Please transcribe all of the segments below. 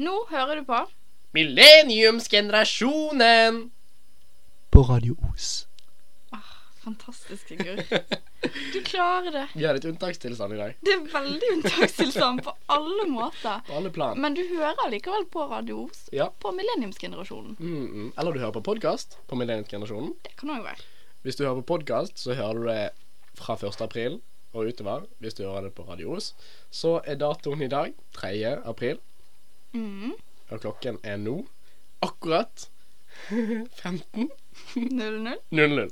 Nå hører du på Millenniumsgenerasjonen! På Radio Os. Fantastisk, Sigurd. Du klarer det. Vi har litt unntakstilstand i dag. Det er veldig unntakstilstand på alle måter. På alle plan. Men du hører likevel på Radio Os Ja. på Millenniumsgenerasjonen. Mm, mm. Eller du hører på podkast på Millenniumsgenerasjonen. Det kan òg være. Hvis du hører på podkast, så hører du det fra 1. april og utover. Hvis du hører det på Radio Os, så er datoen i dag 3. april, Mm. og klokken er nå akkurat 15.00. 0-0.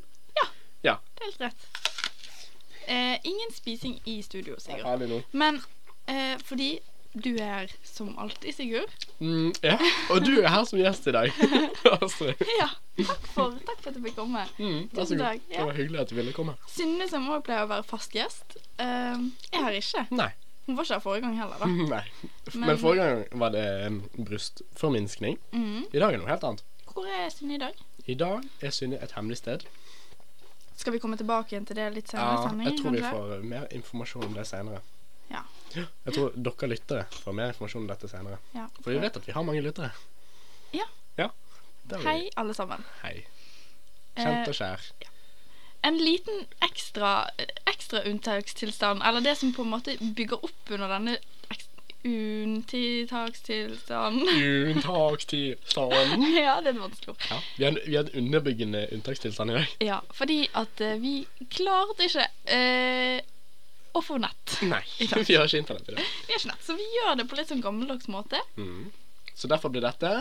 Det er helt rett. Eh, ingen spising i studio, Sigurd. Men eh, fordi du er som alltid, Sigurd. Mm, ja, og du er her som gjest i dag. Ja, takk for, takk for at du fikk komme. Mm, vær så god. ja. Det var hyggelig at du ville komme. Synne, som også pleier å være fast gjest, eh, er her ikke. Nei. Hun var ikke her forrige gang heller, da. Nei. Men, Men- forrige gang var det en brystforminskning. Mm. I dag er det noe helt annet. Hvor er Synne i dag? I dag er Synne et hemmelig sted. Skal vi komme tilbake igjen til det litt senere Ja, jeg tror vi får eh, mer informasjon om det senere. Ja. Jeg tror dere lyttere får mer informasjon om dette senere. Ja. For vi vet at vi har mange lyttere. Ja. Ja. Hei, alle sammen. Hei. Eh, Kjent og kjær. En liten ekstra, ekstra unntakstilstand, eller det som på en måte bygger opp under denne unntakstilstanden. unntakstilstanden Unntakstilstand. Ja, det er et vanskelig ord. Ja, vi har, en- vi har en underbyggende unntakstilstand i dag. Ja, fordi at uh, vi klarte ikke uh, å få nett. Nei, vi har ikke internett i dag. Vi har ikke nett, så vi gjør det på litt sånn gammeldags måte. Mm. Så derfor blir dette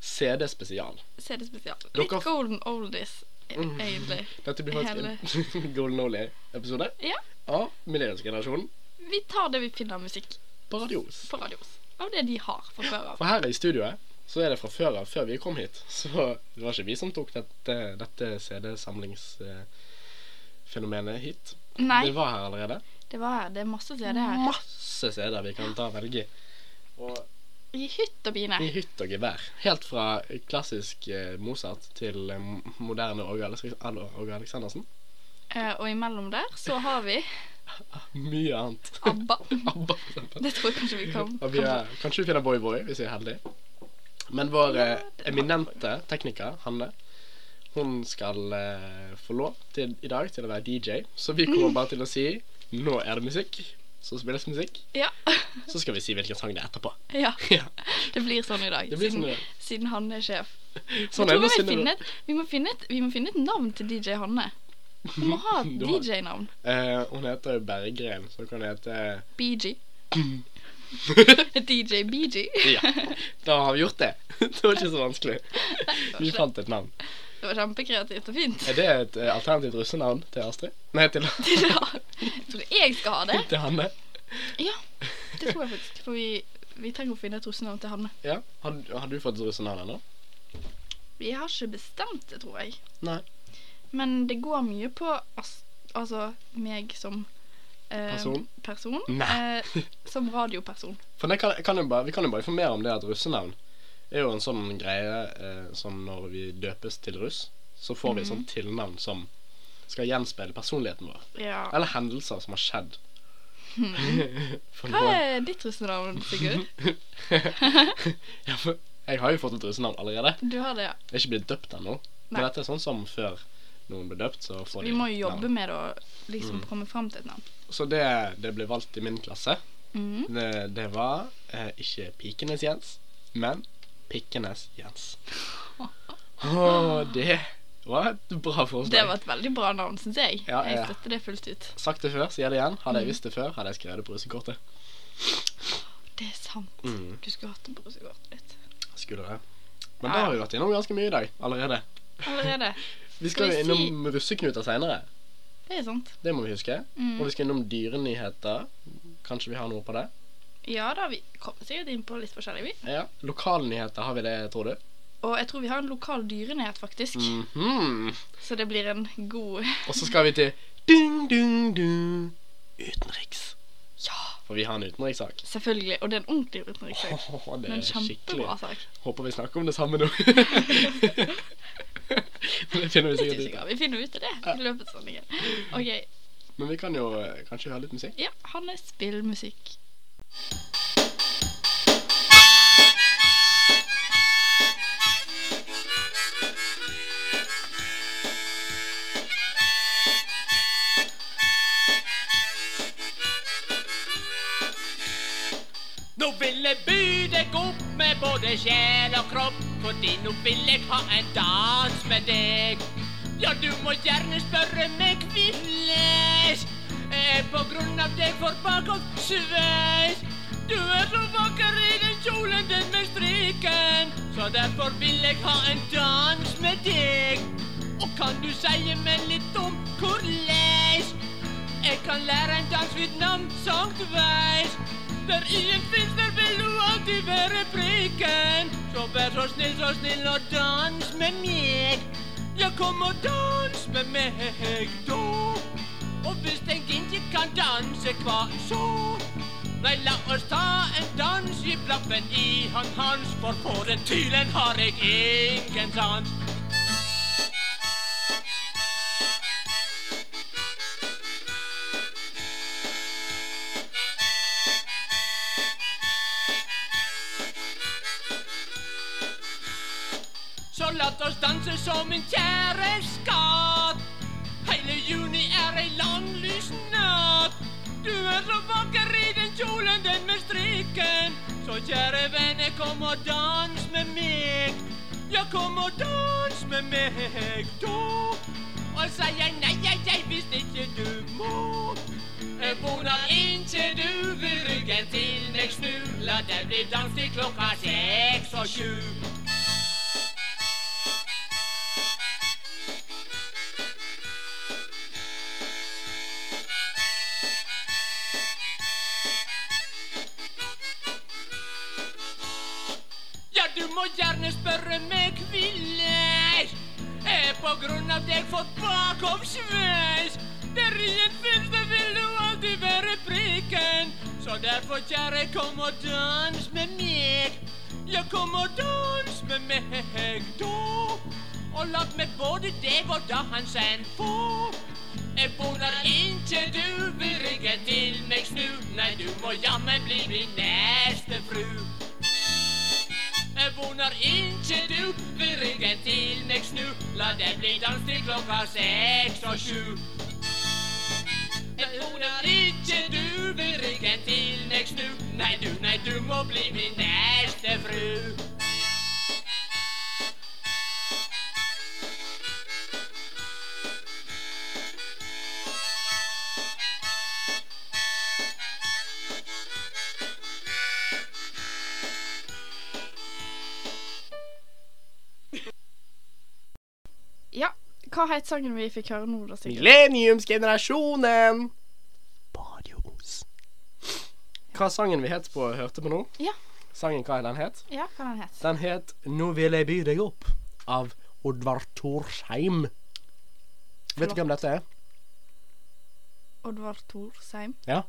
CD-spesial. CD spesial. Litt golden oldies. Egentlig. Dette blir faktisk en Golden Ollie-episode Ja. av Millenniumsgenerasjonen Vi tar det vi finner av musikk på Radios. på radios. Av det de har fra før av. For her i studioet så er det fra før av, før vi kom hit. Så det var ikke vi som tok dette, dette CD-samlingsfenomenet hit. Nei, Det var her allerede. det var her. Det er masse CD her. Masse CD-er vi kan ta og velge i. Og I hytt og bine. i hytt og gevær. Helt fra klassisk eh, Mozart til eh, moderne Åge Aleksandersen. Eh, og imellom der så har vi Mye annet. ABBA. ABBA, for eksempel. Det tror jeg kanskje vi kan. Og vi er, kanskje vi finner Boy Boy, hvis vi er heldige. Men vår eh, eminente tekniker, Hanne, hun skal eh, få lov til, i dag til å være DJ. Så vi kommer bare til å si nå er det musikk. Så spilles musikk. Ja. Så skal vi si hvilken sang det er etterpå. ja. Ja, Det blir sånn i dag. siden, sånn. er. siden han er sjef. Sånn er vi, finne vi, må finne et, vi må finne et navn til DJ Hanne. Vi må ha et DJ-navn. Eh, hun heter jo Berggren, så hun kan hete BG. DJ BG. Ja, da har vi gjort det. Det var ikke så vanskelig. Vi fant et navn. Det var kjempekreativt og fint. Er det et eh, alternativt russenavn til Astrid? Nei, til, Ja. Jeg tror jeg skal ha det. til Hanne. Ja, det tror jeg faktisk. For vi, vi trenger å finne et russenavn til Hanne. Ja, Har, har du fått et russenavn ennå? Vi har ikke bestemt det, tror jeg. Nei. Men det går mye på as altså meg som eh, Person? person Nei. Eh, som radioperson. For det kan, kan jo bare, Vi kan jo bare informere om det at russenavn er jo en sånn greie eh, som når vi døpes til russ, så får vi et Mhm. sånt tilnavn som skal gjenspeile personligheten vår. Ja. Eller hendelser som har skjedd. For Hva noen- er ditt russenavn, Sigurd? ja, for jeg har jo fått et russenavn allerede. Du har det, ja. Jeg er ikke blitt døpt ennå. Men Nei. dette er sånn som før noen ble døpt, så får Vi må jo jobbe navn. med det å liksom Mm. komme fram til et navn. Så det, det ble valgt i min klasse. Mhm. Det, det var eh, ikke Pikenes Jens, men Pikkenes Jens. Åh, det var et bra forslag. Det var et veldig bra navn, syns jeg. Ja, Jeg ja. støtter det fullt ut. Sagt det før, sier det igjen. Hadde jeg Mm. visst det før, hadde jeg skrevet det på russekortet. Det er sant. Mm. Du skulle hatt det på russekortet ditt. Skulle det. Men Ja, da har vi vært innom ganske mye i dag allerede. Allerede. Vi skal Skal jo innom si- russeknuter seinere. Det er sant. Det må vi huske. Mm. Og vi skal innom dyrenyheter. Kanskje vi har noe på det? Ja da, vi kommer sikkert inn på litt forskjellig, vi. Ja. Lokalnyheter, har vi det, tror du? Og jeg tror vi har en lokal dyrenyhet, faktisk. Mhm. Så det blir en god Og så skal vi til ding, ding, ding. utenriks. Ja, For vi har en utenrikssak. selvfølgelig. Og det er en ordentlig utenrikssak. Oh, det er en kjempebra sak. Håper vi snakker om det samme nå. Men det finner vi sikkert ut av. Vi finner ut av det i løpet av sendingen. Okay. Men vi kan jo eh, kanskje høre litt musikk. Ja, han er nå ville by deg opp med både sjel og kropp, fordi nå vil jeg ha en dans med deg. Ja, du må gjerne spørre meg, Villes. Eh, på grunn av deg får sveis. Du er så vakker i den kjolen din med striken, så derfor vil jeg ha en dans med deg. Og kan du si meg litt om korleis? Jeg kan lære en dans ved navn Sankt Veis. Der ingen fins, der vil du alltid være prikken. Så vær så snill, så snill og dans med meg. Ja, kom og dans med meg da. Og hvis den ikke kan danse, hva så? Nei, la oss ta en dans, i blaffen i han hans, for på den tylen har jeg ingen sans. Så la oss danse som en den med strikken. Så kjære venner, kom og dans med meg. Ja, kom og dans med meg da. Og sier nei, jeg, jeg, hvis ikke du må. Vonar inntil du vil ryggen til meg snu. La det bli dans til klokka seks og sju. På grunn av deg fått bakoversveis. Der ingen fins, det vil du alltid være prikken. Så derfor, kjære, kom og dans med meg. Ja, kom og dans med meg da. Og la meg både deg og dansen få. Jeg boner inntil du vil rigge til meg snu. Nei, du må jammen bli min neste fru. Jeg vonar inntil du vil ryggen til meg snu. La det bli dans til klokka seks og sju. Jeg vonar inntil du vil ryggen til meg snu. Nei, du, nei, du må bli min neste fru. Hva het sangen vi fikk høre nå, da, Sigurd? Millenniumsgenerasjonen! På Hva sangen vi het på, hørte på nå? Ja. Sangen, hva den het? Ja, hva den het? Den het 'Nå vil jeg by deg opp' av Oddvar Torsheim. Vet du hvem dette er? Oddvar Torsheim? Ja.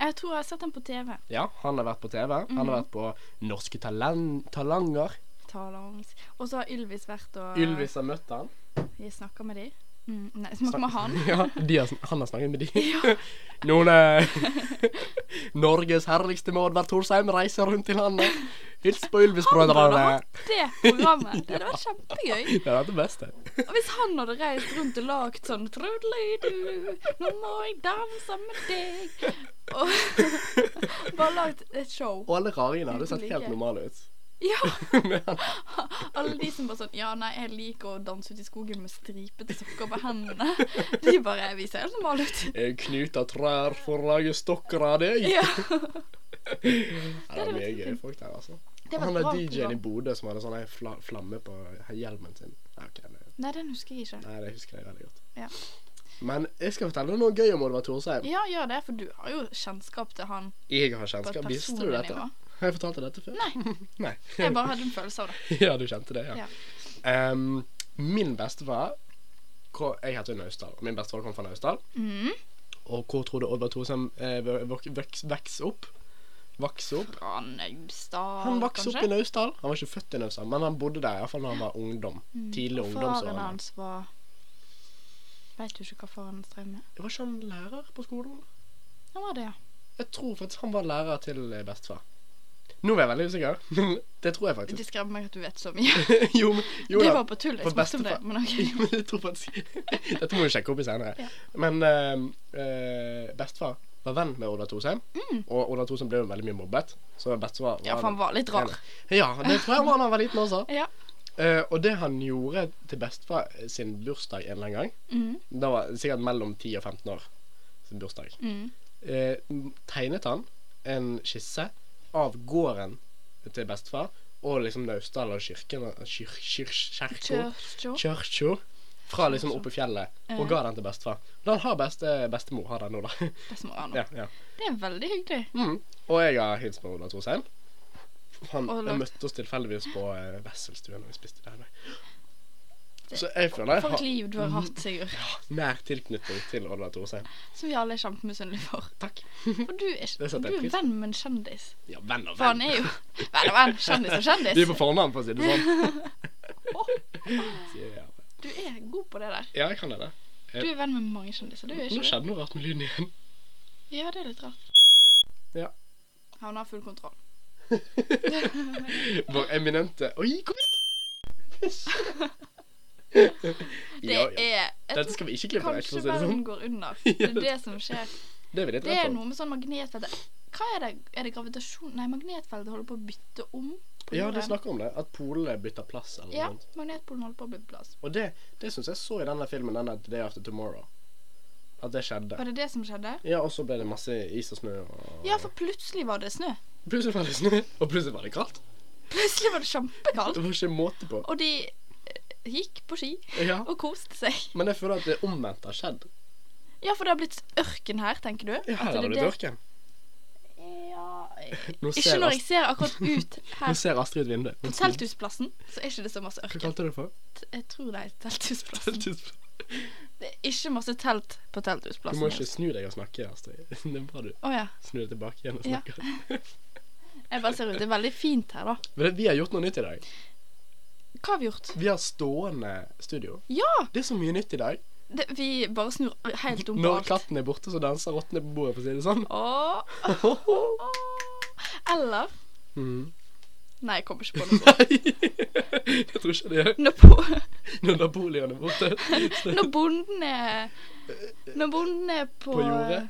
Jeg tror jeg har sett den på TV. Ja, han har vært på TV. Han har vært på Norske Talen Talanger. Talangs. Og så har Ylvis vært og Ylvis har møtt han. Jeg snakker med de. Mm, nei, snakker med han. Ja, har, han har snakket med de. Noen er Norges herligste med Oddvar Thorsheim reiser rundt til landet. Hils på Ylvis-brødrene. det programmet. Det hadde vært kjempegøy. Det hadde vært det beste. Og hvis han hadde reist rundt og lagd sånn Trudeludu, nå må jeg danse med deg. Og bare lagd et show. Og alle raringene hadde sett helt normale ut. Ja. Alle de som bare sånn Ja, nei, jeg liker å danse ute i skogen med stripete sokker på hendene. De bare Vi ser helt normale ut. Jeg knyter trær for å lage stokker av deg. Ja. Det er mye gøy folk der, altså. Det Han er DJ-en i. Bodø som hadde sånn ei fla flamme på hjelmen sin. Nei, ok, Nei, den husker jeg ikke. nei, det husker jeg veldig godt. Ja. Men jeg skal fortelle noe gøy om Oddvar Thorsheim. Ja, gjør det, for du har jo kjennskap til han Jeg har kjennskap. Visste du dette? nivå. Har jeg fortalt deg dette før? Nei. Nei. Jeg bare hadde en følelse av det. ja, du kjente det, ja. Ja. Um, min bestefar Jeg heter jo Naustdal. Min bestefar kom fra Naustdal. Mm. Og hvor tror du Oddvar Torsheim eh, vok- vok- veks, veks opp? Vokste opp? Fra Naustdal, Han vokste opp i? Naustdal. Han var ikke født i Naustdal, men han bodde der iallfall da han var ungdom. Tidlig Faren ungdomsår. hans var Veit du ikke hva faren hans drev med? Var ikke han lærer på skolen? Han var det, ja. Jeg tror faktisk han var lærer til eh, bestefar. Nå er jeg veldig usikker. det tror jeg faktisk. Det skremmer meg at du vet så mye. jo, men- jo det var på tull. Jeg spurte om det. Men ok. Men jeg tror faktisk Dette må vi sjekke opp i senere. Ja. Men eh, bestefar var venn med Oda mm. Og Oda Thosheim ble jo veldig mye mobbet. Så bestefar var Ja, for han var litt rar. Ja, det tror jeg var da han var liten også. Ja. Uh, og det han gjorde til bestefar sin bursdag en eller annen gang Mm. Da var sikkert mellom 10 og 15 år sin bursdag. Mm. uh, tegnet han en skisse av gården til bestefar og liksom Naustdal og kirken Kirka. fra liksom oppe i fjellet og ga den til bestefar. Den har beste, bestemor har den nå, da. Bestemor Anna. ja, ja. Det er veldig hyggelig. Mm. Og jeg har hilst på Ola Trosheim. Han møtte oss tilfeldigvis på uh, Wesselstuen og vi spiste der. Så jeg føler jeg For et liv du har hatt, Sigurd. Ja, nær tilknytning til Oddvar Thorsheim. Som vi alle er kjempemisunnelige for. Takk. For du er, du er venn med en kjendis. Ja, venn og venn. For han er jo venn og venn. Kjendis og kjendis. Vi er på fornavn, for å si det sånn. Du er god på det der. Ja, jeg kan det. Jeg... Du er venn med mange kjendiser. Du er ikke Nå skjedde noe rart med lyden igjen. Ja, det er litt rart. Ja. Han har full kontroll. Vår eminente Oi, kom igjen! Det er Dette skal vi ikke klippe vekk, Kanskje verden sånn. går under. Det er det som skjer. Det er Det er noe med sånn magnetfelt Hva er det? Er det gravitasjon Nei, magnetfeltet holder på å bytte om på Ja, de snakker om det. At polene bytter plass eller Ja, noe magnetpolen holder på å bytte plass. Og det, det syns jeg så i denne filmen, denne Day After Tomorrow. At det skjedde. Var det det som skjedde? Ja, og så ble det masse is og snø. Og... Ja, for plutselig var det snø. Plutselig var det snø, og plutselig var det kaldt. Plutselig var det kjempekaldt. Det var ikke måte på. Og de gikk på ski Ja, og koste seg. Men jeg føler at det omvendte har skjedd. Ja, for det har blitt ørken her, tenker du? Ja, her har det blitt ørken. Ja Nå Ikke når jeg ser akkurat ut her. nå ser Astrid et vinduet. på Telthusplassen, så er ikke det så masse Hva kalte du det for? Jeg tror det er Telthusplassen. Det er ikke masse telt på Telthusplassen. Du må ikke snu deg og snakke, Astrid. Det er bra du oh, ja. snur deg tilbake igjen og Ja. Jeg bare ser ut. Det er veldig fint her, da. Vi har gjort noe nytt i dag. Hva har vi gjort? Vi har stående studio. Ja! Det er så mye nytt i dag. Det, vi bare snur helt om på Når alt. katten er borte, så danser rottene på bordet, for å si det sånn. Åh. Eller Mm. Nei, jeg kommer ikke på noe. Nei, jeg tror ikke det. Når, Når Napoleon er borte. når bonden er Når bonden er på På jordet?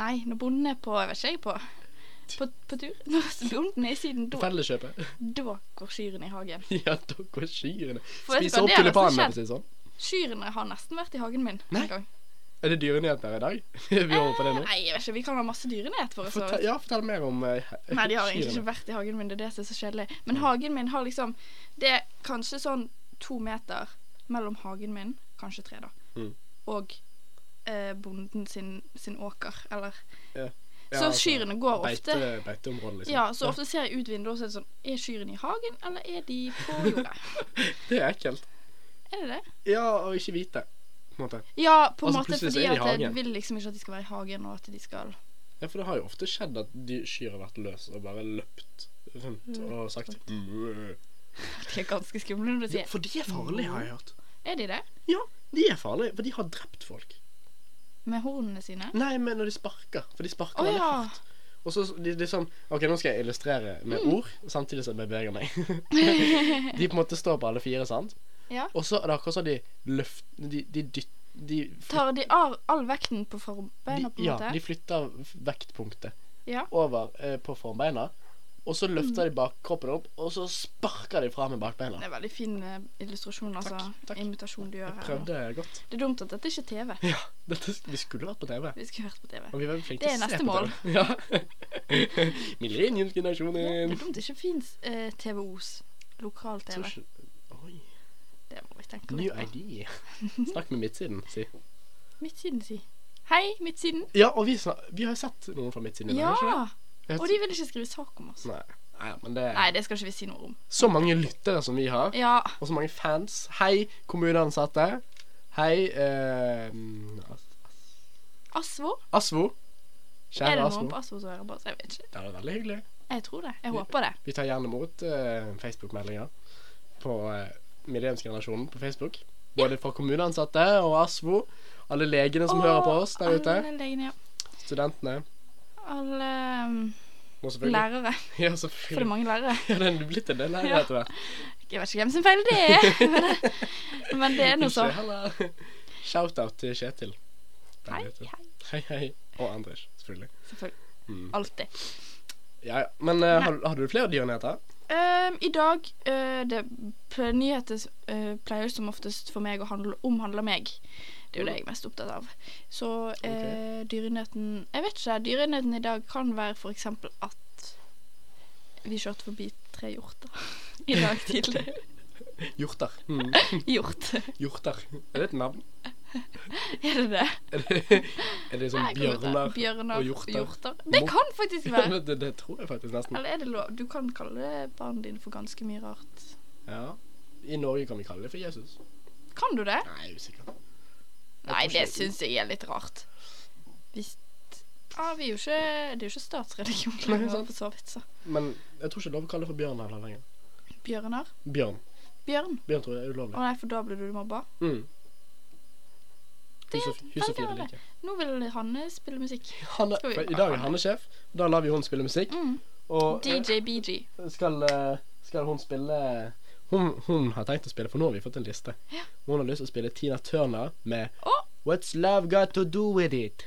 Nei, når bonden er på Jeg vet ikke, jeg. På, på, på tur. I Syden, da, Felleskjøpet. da går kyrne i hagen. Ja, da går kyrne. Spiser opp tulipanene, for å si det sånn. Kyrne har nesten vært i hagen min Nei. en gang. Er det dyrenyheter i dag? Vi over på det nå? Nei, jeg vet ikke. Vi kan ha masse dyrenyheter for oss. Fortell, ja, fortell mer om uh, Nei, de har egentlig ikke vært i hagen min. Det er det som er så kjedelig. Men hagen min har liksom Det er kanskje sånn to meter mellom hagen min, kanskje tre, da, Mm. og eh, bonden sin, sin åker. Eller Ja, Så altså, kyrne går ofte Beite, beiteområdet, liksom. Ja, så ofte ser jeg ut vinduet og så er det sånn Er kyrne i hagen, eller er de på jordet? Det er ekkelt. er det det? Ja, og ikke vite. På en måte. Ja, på en Altså, måte fordi at jeg vil liksom ikke at de skal være i hagen, og at de skal Ja, for det har jo ofte skjedd at de kyr har vært løs og bare løpt rundt Mm. og sagt «Mø». De er ganske skumle når du Ja, sier For de er farlige, har jeg hørt. Er de det? Ja, de er farlige, for de har drept folk. Med hornene sine? Nei, men når de sparker. For de sparker oh, veldig ja. hardt. Og så de, de sånn OK, nå skal jeg illustrere med Mm. ord, samtidig som jeg beveger meg. de på en måte står på alle fire, sant? Ja. Og så er det akkurat som de løft... De, de dytter de, Tar de av all vekten på forbeina, på en ja, måte? de flytter vektpunktet Ja. over eh, på forbeina. Og så løfter de bakkroppen opp, og så sparker de fra med bakbeina. Det er veldig fin eh, illustrasjon, altså. takk. takk. Imitasjon du gjør Jeg her. nå. prøvde godt. Det er dumt at dette ikke er TV. Ja, dette, vi skulle vært på TV. Vi skulle vært på TV. Og vi var flinke til å se på TV. Det er neste mål. Ja. TV. Ja. Det er dumt det ikke fins eh, TVOs. Lokal-TV. Oi, Det må vi tenke new litt på. idea. Snakk med midtsiden, si. Midtsiden, si. Hei, Midtsiden. Ja, og vi, vi har sett noen fra midtsiden. i Ja! ikke det? Og de vil ikke skrive sak om oss. Nei, nei, men det Nei, det skal ikke vi si noe om. Så mange lyttere som vi har, Ja. og så mange fans. Hei, kommuneansatte. Hei, eh, Asvo? Asvo. Er det noen på Asvo som hører på oss? Jeg vet ikke. Det er veldig hyggelig. Jeg tror det. Jeg håper det. Vi tar gjerne imot eh, Facebook-meldinger på uh, Millenniumsgenerasjonen på Facebook. Både fra kommuneansatte og Asvo. Alle legene som Åh, hører på oss der ute. Legene, ja. Studentene. Alle um, lærere. Ja, For det er mange lærere. Ja, det er blitt en del lærere Ja. etter hvert. Jeg vet ikke hvem sin feil det er. Men, men det er nå så. Shout-out til Kjetil. Hei, hei. Hei, hei. Og Anders. selvfølgelig. Selvfølgelig. Mm. Alltid. Ja, ja. Men uh, har, har du flere dyrenyheter? Um, I dag uh, det, Nyheter uh, pleier som oftest for meg å handle, omhandle meg. Det er jo det jeg er mest opptatt av. Så eh, dyreenheten Jeg vet ikke. Dyreenheten i dag kan være f.eks. at vi kjørte forbi tre hjorter i dag tidlig. Hjorter. Mm. Hjort. Hjorter. Er det et navn? Er det det? Er det, er det sånn bjørner, Bjørner og hjorter? Det kan faktisk være. det, det tror jeg faktisk nesten. Eller er det lov? Du kan kalle barna dine for ganske mye rart. Ja. I Norge kan vi kalle det for Jesus. Kan du det? Nei, jeg er usikker. Nei, det syns jeg er litt rart. Hvis ah, vi er jo ikke Det er jo ikke statsreligion lenger, for så vidt, så. Men jeg tror ikke det er lov å kalle det for bjørn heller lenger. Bjørnar? Bjørn. Bjørn? Bjørn tror jeg er ulovlig. Å nei, for da blir du mobba? Mm. Det Hus er veldig fire Nå vil Hanne spille musikk. Hanne, vi- I dag er Hanne sjef. Da lar vi hun spille musikk. Mm. Og eh, DJ BG. skal, eh, skal hun spille hun, hun har tenkt å spille, for nå har vi fått en liste. Hun har lyst til å spille Tina Turner med oh. What's Love Got To Do With It.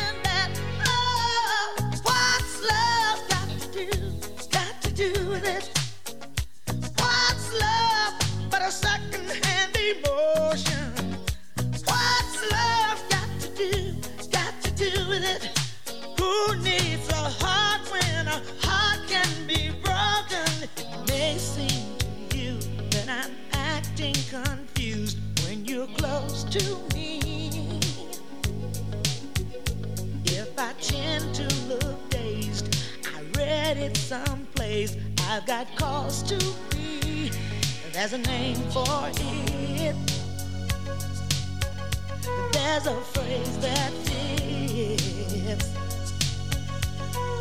I've got cause to be. There's a name for it. There's a phrase that fits.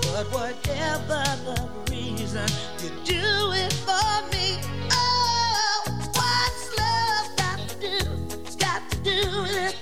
But whatever the reason, you do it for me. Oh, what's love got to do? Got to do with it.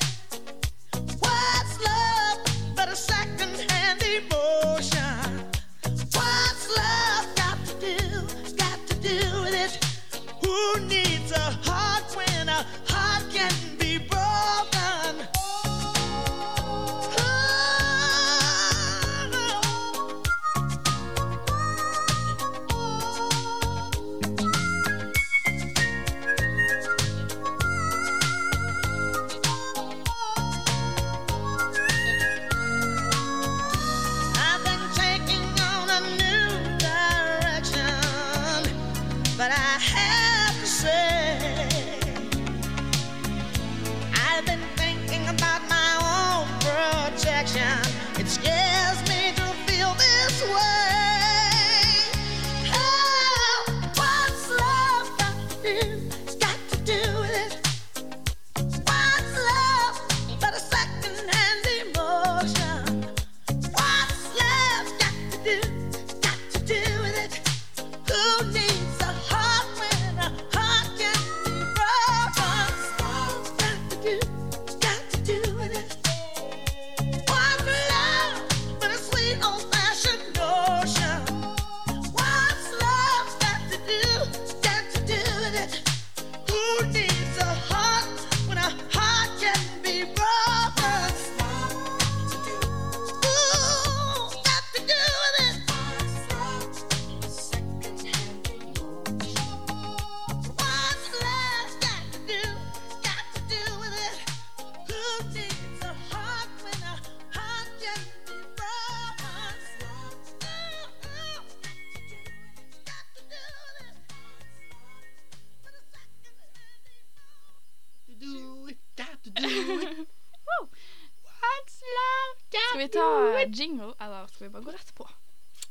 Jingle, eller skal vi bare gå rett på?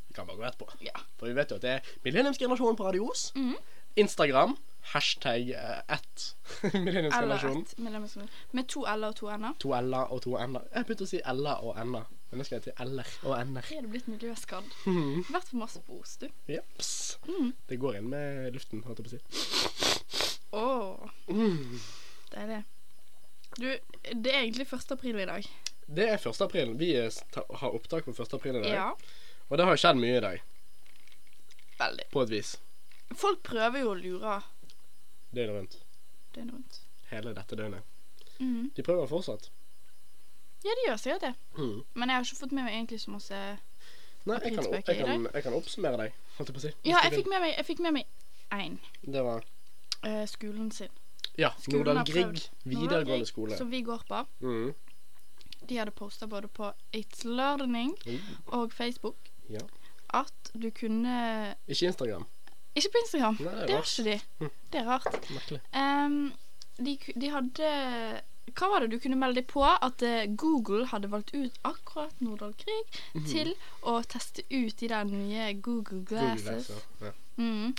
Vi kan bare gå rett på. Ja. For vi vet jo at det er millenniumsgenerasjonen på Radios. Mm -hmm. Instagram. Hashtag eh, ett millenniumsgenerasjonen. ett. Med to l-er og to n-er. To l-er og to n-er. Jeg begynte å si l-er og n-er, men nå skal jeg til l-er og n-er. Er du blitt miljøskadd? Mhm. Vært for masse på Os, du. Jeps. Mm. Det går inn med luften, holdt jeg på å si. Åh, Mm. deilig. Du, det er egentlig 1. april i dag. Det er 1. april. Vi er, har opptak på 1. april i dag. Ja, Og det har skjedd mye i dag, veldig. på et vis. Folk prøver jo å lure Døgnet rundt. døgnet rundt. Hele dette døgnet. Mhm. De prøver fortsatt. Ja, de gjør sikkert det. Mm. Men jeg har ikke fått med meg egentlig så masse Nei, jeg kan, opp, jeg, kan, jeg kan oppsummere deg, holdt jeg på å si. Ja, jeg fikk med meg, jeg fikk med meg én. Det var uh, skolen sin. Ja, Skolen Nordahl Grieg videregående skole. Som vi går på. Mm. De hadde posta både på It's Learning Mm. og Facebook Ja. at du kunne Ikke Instagram. Ikke på Instagram. Nei, det har ikke de. Hm. Det er rart. Ehm, de, de hadde Hva var det du kunne melde deg på? At eh, Google hadde valgt ut akkurat Nordahl Grieg -hmm. til å teste ut de der nye Google Google Glasses. Glass, ja. ja. Mm,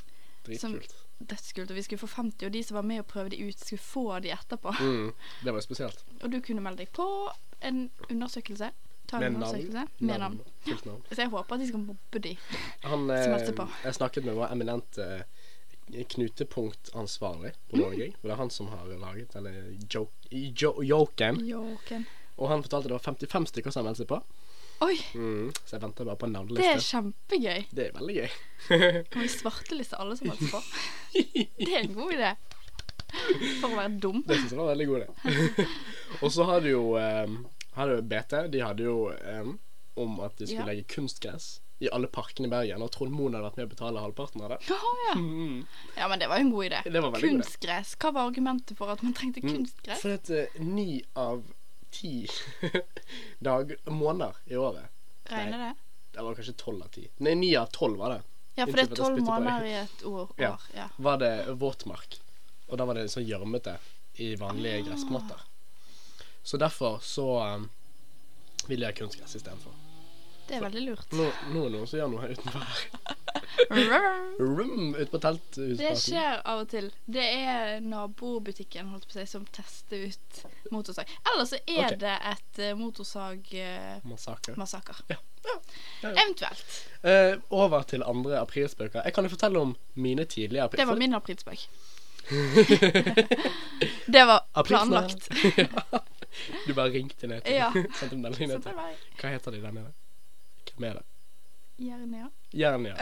Dritkult. Dødskult. Og vi skulle få 50, og de som var med og prøvde de ut, skulle få de etterpå. Mm. Det var spesielt. Og du kunne melde deg på en undersøkelse. Ta en undersøkelse med navn. Navn. Så jeg håper at de skal mobbe de. Han, Som eh, på. jeg snakket med vår eminente eh, knutepunktansvarlig på Mm. Norge. Mm. det er han som har laget denne joke, jo, joken. Og han fortalte det var 55 stykker som har meldt seg på. Oi, Mm. Så jeg venter bare på en det er kjempegøy. Det er veldig gøy. Kan vi svarteliste alle som melder seg på? Det er en god idé. For å være dum. Det syns jeg var veldig god idé. og så hadde jo eh, jo BT De hadde jo um, om at de skulle Ja. legge kunstgress i alle parkene i Bergen. Og Trond Moen hadde vært med å betale halvparten av det. Ja, ja. Mm. ja, men det var jo en god idé. Det. Kunstgress. Hva var argumentet for at man trengte Mm, kunstgress? For at uh, ni av ti dag, måneder i året Regner det? Det var kanskje tolv av ti. Nei, ni av tolv var det. Ja, for det er tolv måneder i et år. Ja. Ja. Var det våtmark. Og da var det sånn gjørmete i vanlige Ah. gressmatter. Så derfor så um, vil jeg ha kunstgress istedenfor. Det er veldig lurt. Nå, nå er det noen som gjør noe her utenfor her. Rum, ut på Det skjer av og til. Det er nabobutikken holdt på å si, som tester ut motorsag. Eller så er okay. det et uh, motorsagmassaker. Massakre. Ja. Ja, ja. Eventuelt. Uh, over til andre aprilspøker. Jeg kan jo fortelle om mine tidligere aprilspøker. Det var min aprilspøk. det var planlagt. Du bare ringte ned til Ja. Sendte melding ned til Hva heter de der nede? Hvem er det? Jernia. Jernia.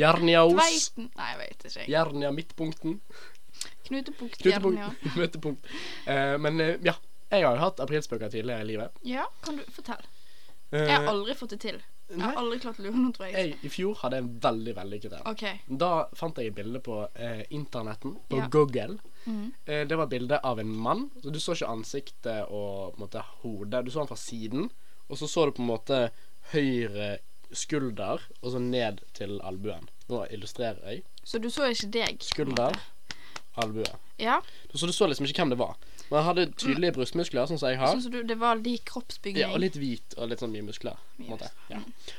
Jerniaos. Tveiten Nei, jeg vet ikke. Jernia Midtpunkten. Knutepunkt Knutepunkt. Jernia. Møtepunkt. Uh, men uh, ja. Jeg har jo hatt aprilspøker tidligere i livet. Ja, kan du fortelle? Uh, Jeg har aldri fått det til. Jeg har aldri klart å lure noen, tror jeg. jeg, I fjor hadde jeg en veldig vellykket en. Okay. Da fant jeg et bilde på eh, internetten, på Ja. Google. Mm. Eh, det var bilde av en mann. Så Du så ikke ansiktet og måte hodet. Du så han fra siden. Og så så du på en måte høyre skulder, og så ned til albuen. Nå illustrerer jeg. Så du så ikke deg? Skulder, albue. Ja. Så du så liksom ikke hvem det var. Men han hadde tydelige brystmuskler, sånn som jeg har. Sånn som du, det var lik kroppsbygning. Ja, og litt hvit og litt sånn mye muskler. På en måte. Ja.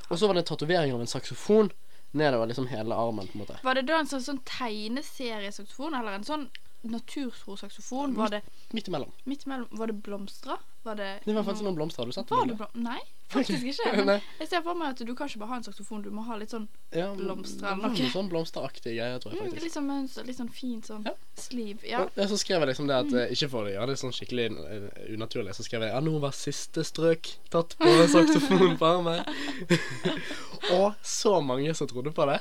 Og så var det tatovering av en saksofon nedover liksom hele armen. på en måte Var det da en sånn, sånn tegneseriesaksofon, eller en sånn naturtrosaksofon? Var det Midt imellom. midt imellom Var det blomstra? Var det Det var faktisk noen blomster. Har du sett Var det blom... Nei, faktisk ikke. Men jeg ser for meg at du kan ikke bare ha en saksofon, du må ha litt sånn Ja, blomster eller noe. Noe sånn blomsteraktige greier, tror jeg mm, faktisk. Litt sånn mønster, litt sånn fint sånn Ja. sliv. Ja. Og så skrev jeg liksom det at eh, Ikke for å gjøre det sånn skikkelig eh, unaturlig, så skrev jeg ja, nå var siste strøk tatt på saksofonen på armen. og så mange som trodde på det.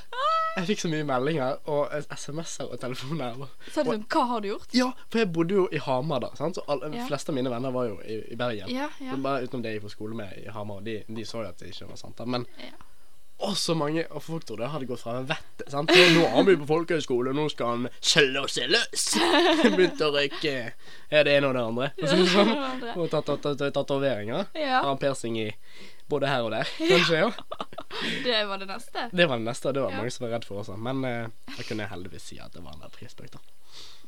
Jeg fikk så mye meldinger og SMS-er og telefoner. sa Så det sånn Hva har du gjort? ja, for jeg bodde jo i Hamar da, sant? så alle, Ja. fleste av mine venner var jo i, i Bergen. Ja, ja. Bare utenom det jeg gikk på skole med i Hamar. De, de så jo at det ikke var sant. da Men Ja. så mange Og folk trodde jeg hadde gått fra vettet. Sant? Nå har vi på folkehøyskole, nå skal han slå seg løs. Begynte å røyke ja, det ene og det andre. Og så sånn, og tatoveringer. Ja. Har en piercing i både her og der, kanskje. ja Det var det neste. Det var det neste, og det var mange som var redd for også. Men eh, jeg kunne heldigvis si at det var en aprilspøk, da.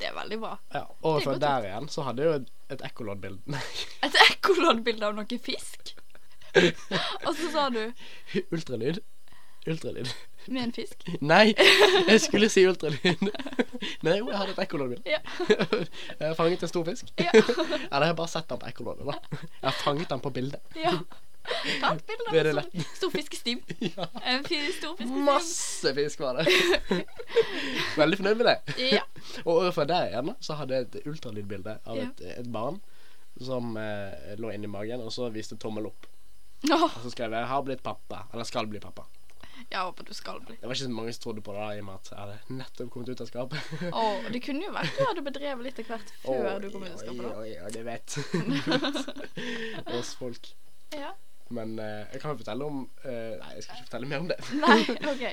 Det er veldig bra. Ja, og er for der igjen så hadde jeg jo et, ekkoloddbilde Et ekkoloddbilde av noe fisk. Og så sa du Ultralyd. Ultralyd. med en fisk. Nei, jeg skulle si ultralyd. Nei, jo, jeg hadde et ekkoloddbilde. Ja. Jeg har fanget en stor fisk. Ja. Eller jeg har bare sett den på ekkoloddet, da. Jeg har fanget den på bildet. ja. Ta et bilde av en stor, fiskestim. Ja. En stor fiskestim. Masse fisk var det. Veldig fornøyd med det. Ja. Og overfor der igjen så hadde jeg et ultralydbilde av et, et barn som eh, lå inni magen, og så viste tommel opp. Åh, Og så skrev jeg 'har blitt pappa', eller 'skal bli pappa'. jeg håper du skal bli. Det var ikke så mange som trodde på det, da, i og med at jeg hadde nettopp kommet ut av skapet. oh, det kunne jo vært du hadde bedrevet litt av hvert før oh, du kom ut av skapet. Oi, Oi, oi, det vet oss folk. Ja. Men eh, jeg kan jo fortelle om eh, Nei, jeg skal ikke fortelle mer om det. Nei, OK.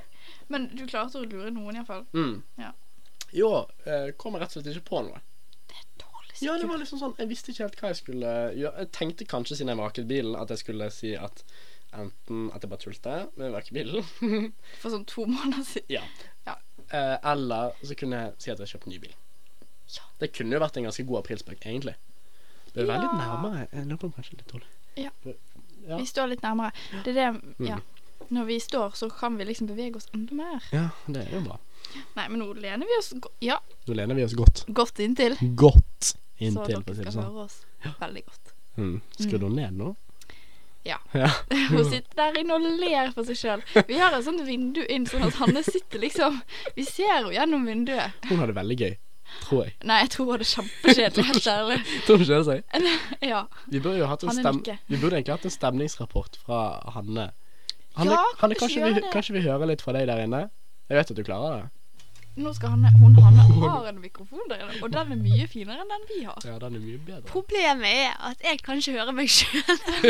Men du klarte å lure noen, iallfall. Mm. Ja. Jo, eh, kom jeg rett og slett ikke på noe. Det er dårlig Ja, det var liksom sånn Jeg visste ikke helt hva jeg skulle gjøre. Jeg tenkte kanskje siden jeg vraket bilen, at jeg skulle si at enten at jeg bare tulte med å vrake bilen, For sånn to måneder siden. ja. Ja. Eh, eller så kunne jeg si at jeg kjøpte ny bil. Ja. Det kunne jo vært en ganske god aprilspøk, egentlig. Det er Ja. veldig nærmere. Jeg lurer på om kanskje litt dårlig. Ja. Ja. Vi står litt nærmere. Det er det Ja. Når vi står, så kan vi liksom bevege oss enda mer. Ja, det er jo bra. Nei, men nå lener vi oss go ja, Nå lener vi oss godt. godt inntil. Godt Så dere skal sånn. høre oss veldig godt. Mm. Skrudde hun ned nå? Ja. ja. Hun sitter der inne og ler for seg sjøl. Vi har et sånt vindu inn, sånn at Hanne sitter liksom Vi ser henne gjennom vinduet. Hun har det veldig gøy. Tror jeg. Nei, jeg tror hun hadde kjempekjedelig, helt ærlig. Tror hun kjeder? Seg? Ja. Vi burde jo hatt en stem... Vi burde egentlig hatt en stemningsrapport fra Hanne. Hanne, Ja, Hanne kanskje kanskje, vi, kanskje vi hører litt fra deg der inne? Jeg vet at du klarer det. Nå skal Hanne Hun Hanne har en mikrofon der inne, og den er mye finere enn den vi har. Ja, den er mye bedre. Problemet er at jeg kan ikke høre meg sjøl.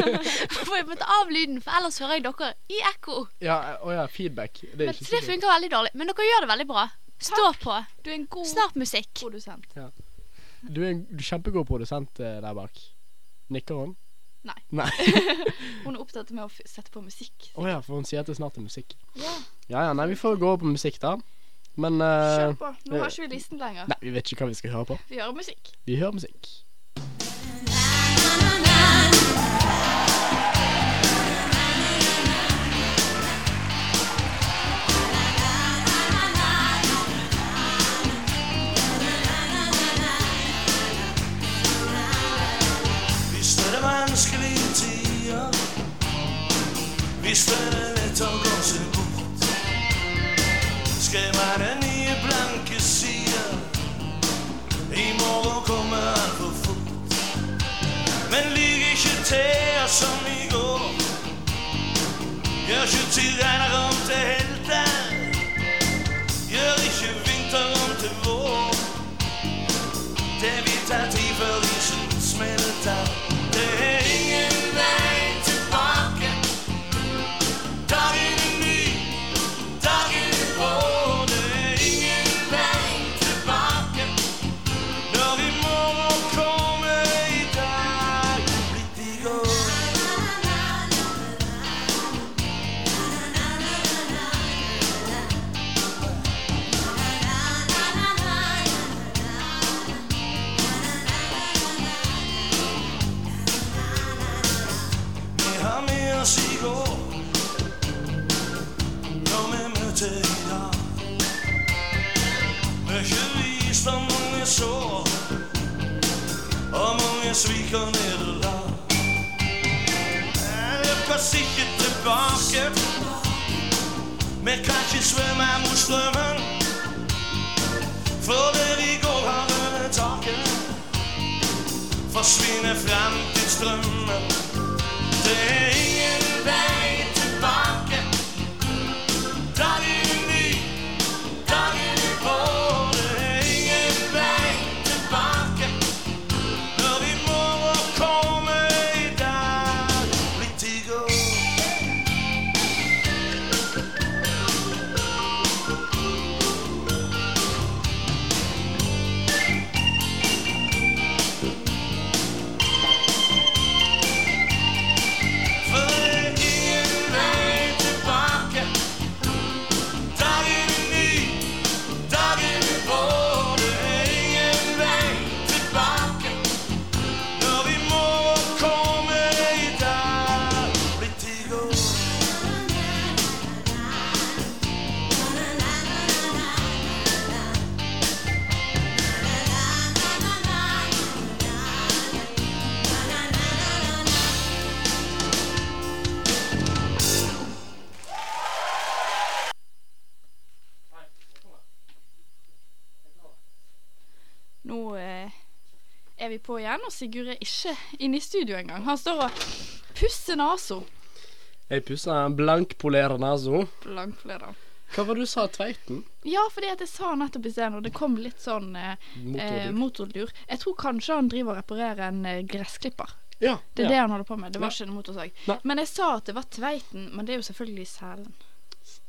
For jeg må ta av lyden, for ellers hører jeg dere i ekko. Ja, og ja, feedback. Det er Men, ikke det funker veldig dårlig. Men dere gjør det veldig bra. Stå på. Du er en god Snart musikk. produsent. Du er en kjempegod produsent eh, der bak. Nikker hun? Nei. Nei. Hun er opptatt med å f sette på musikk. Å ja, for hun sier at det snart er musikk. Ja, Ja ja, nei, vi får gå på musikk, da. Men eh, Kjør på. Nå har ikke vi listen lenger. Nei, vi vet ikke hva vi skal høre på. Vi hører musikk. Vi hører musikk. Hvis det er vanskelige tider Hvis det er Meg den nye blanke sider I morgen kommer alt for fort. Men ligger ikke til oss som i går. Gjør ikke til tyranner om til helter mange svik og nederlag Det passer ikke tilbake Vi kan ikke svømme mot strømmen For der i går har under taket Forsvinner fremtidsstrømmen det er ingen vei på igjen, og Sigurd er ikke inne i studio engang. Han står og pusser nesa. Jeg pusser en blankpolert nese. Blankpolert. Hva var det du sa, Tveiten? Ja, fordi at jeg sa nettopp i sted, og det kom litt sånn eh, eh, Motordur. motordur Jeg tror kanskje han driver og reparerer en eh, gressklipper. Ja. Det er ja. det han holder på med. Det var Ja. ikke en motorsag. Nei. Men jeg sa at det var Tveiten, men det er jo selvfølgelig Sælen.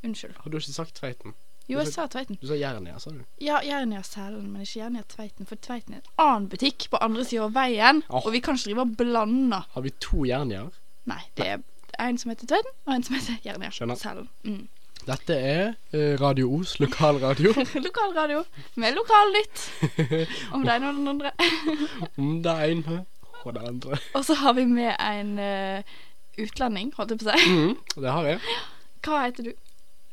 Unnskyld. Har du ikke sagt Tveiten? Jo, jeg sa Tveiten. Du sa Jernia, sa du? Ja, Jernia Sælen, men ikke Jernia Tveiten. For Tveiten er en annen butikk på andre sida av veien, oh. og vi kan ikke drive og blande. Har vi to Jernier? Nei, det er en som heter Tveiten, og en som heter Jernia. Sælen. Mm. Dette er eh, Radio Os, lokalradio. Lokalradio med lokalnytt om det ene og den andre. Om det ene og det andre. Og så har vi med en uh, utlending, holdt jeg på å si. Mm, det har jeg. Hva heter du?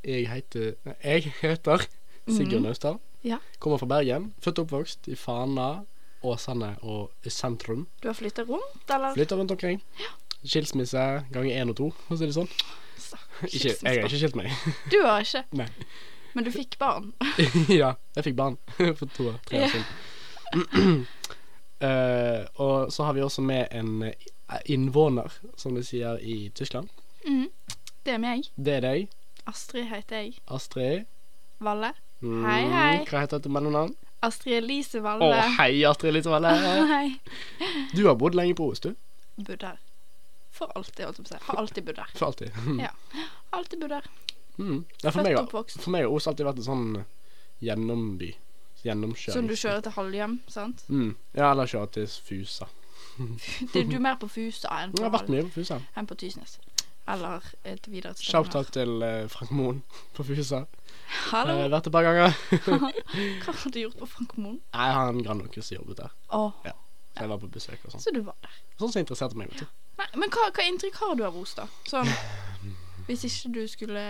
Jeg heter Jeg heter Sigurd Naustdal. Ja. Kommer fra Bergen. Født og oppvokst i Fana, Åsane og sentrum. Du har flyttet rundt, eller? Flytta rundt omkring. Skilsmisse ganger én og to, for å si det sånn. Ikke, jeg har ikke skilt meg. Du har ikke, Nei. men du fikk barn. ja, jeg fikk barn for to-tre år siden. Uh, og så har vi også med en eh, innvåner, som de sier i Tyskland. Mm. Det er meg. Det er deg, Astrid heter jeg. Astrid. Valle. Mm, Hei, hei. Hva heter du til mellomnavn? Astrid Elise Valle. Å, hei, Astrid Elise Valle. Hei. Du har bodd lenge på Os, du. Bodd her. For alltid, holdt jeg på å si. Har alltid bodd her. For alltid. Ja. Alltid bodd her. Mm. Ja, for, meg, oppvokst. for meg har Os alltid vært en sånn gjennomby. Gjennomkjøring. Som du kjører til Halhjem, sant? Mm. Ja, eller kjører til Fusa. Du er mer på Fusa enn Jeg på, har vært mye på Fusa. enn på Tysnes. Eller et videre til Shout-out til eh, Frank Moen på Fusa. Hallo. Jeg vært et par ganger. Hva har du gjort på Frank Moen? Jeg har en grandonkel som jobbet der. Å, Så jeg var på besøk og sånn. så du var der. Sånn som interesserte meg. vet du. Nei, men hva, hva inntrykk har du av Os, da? Sånn Hvis ikke du skulle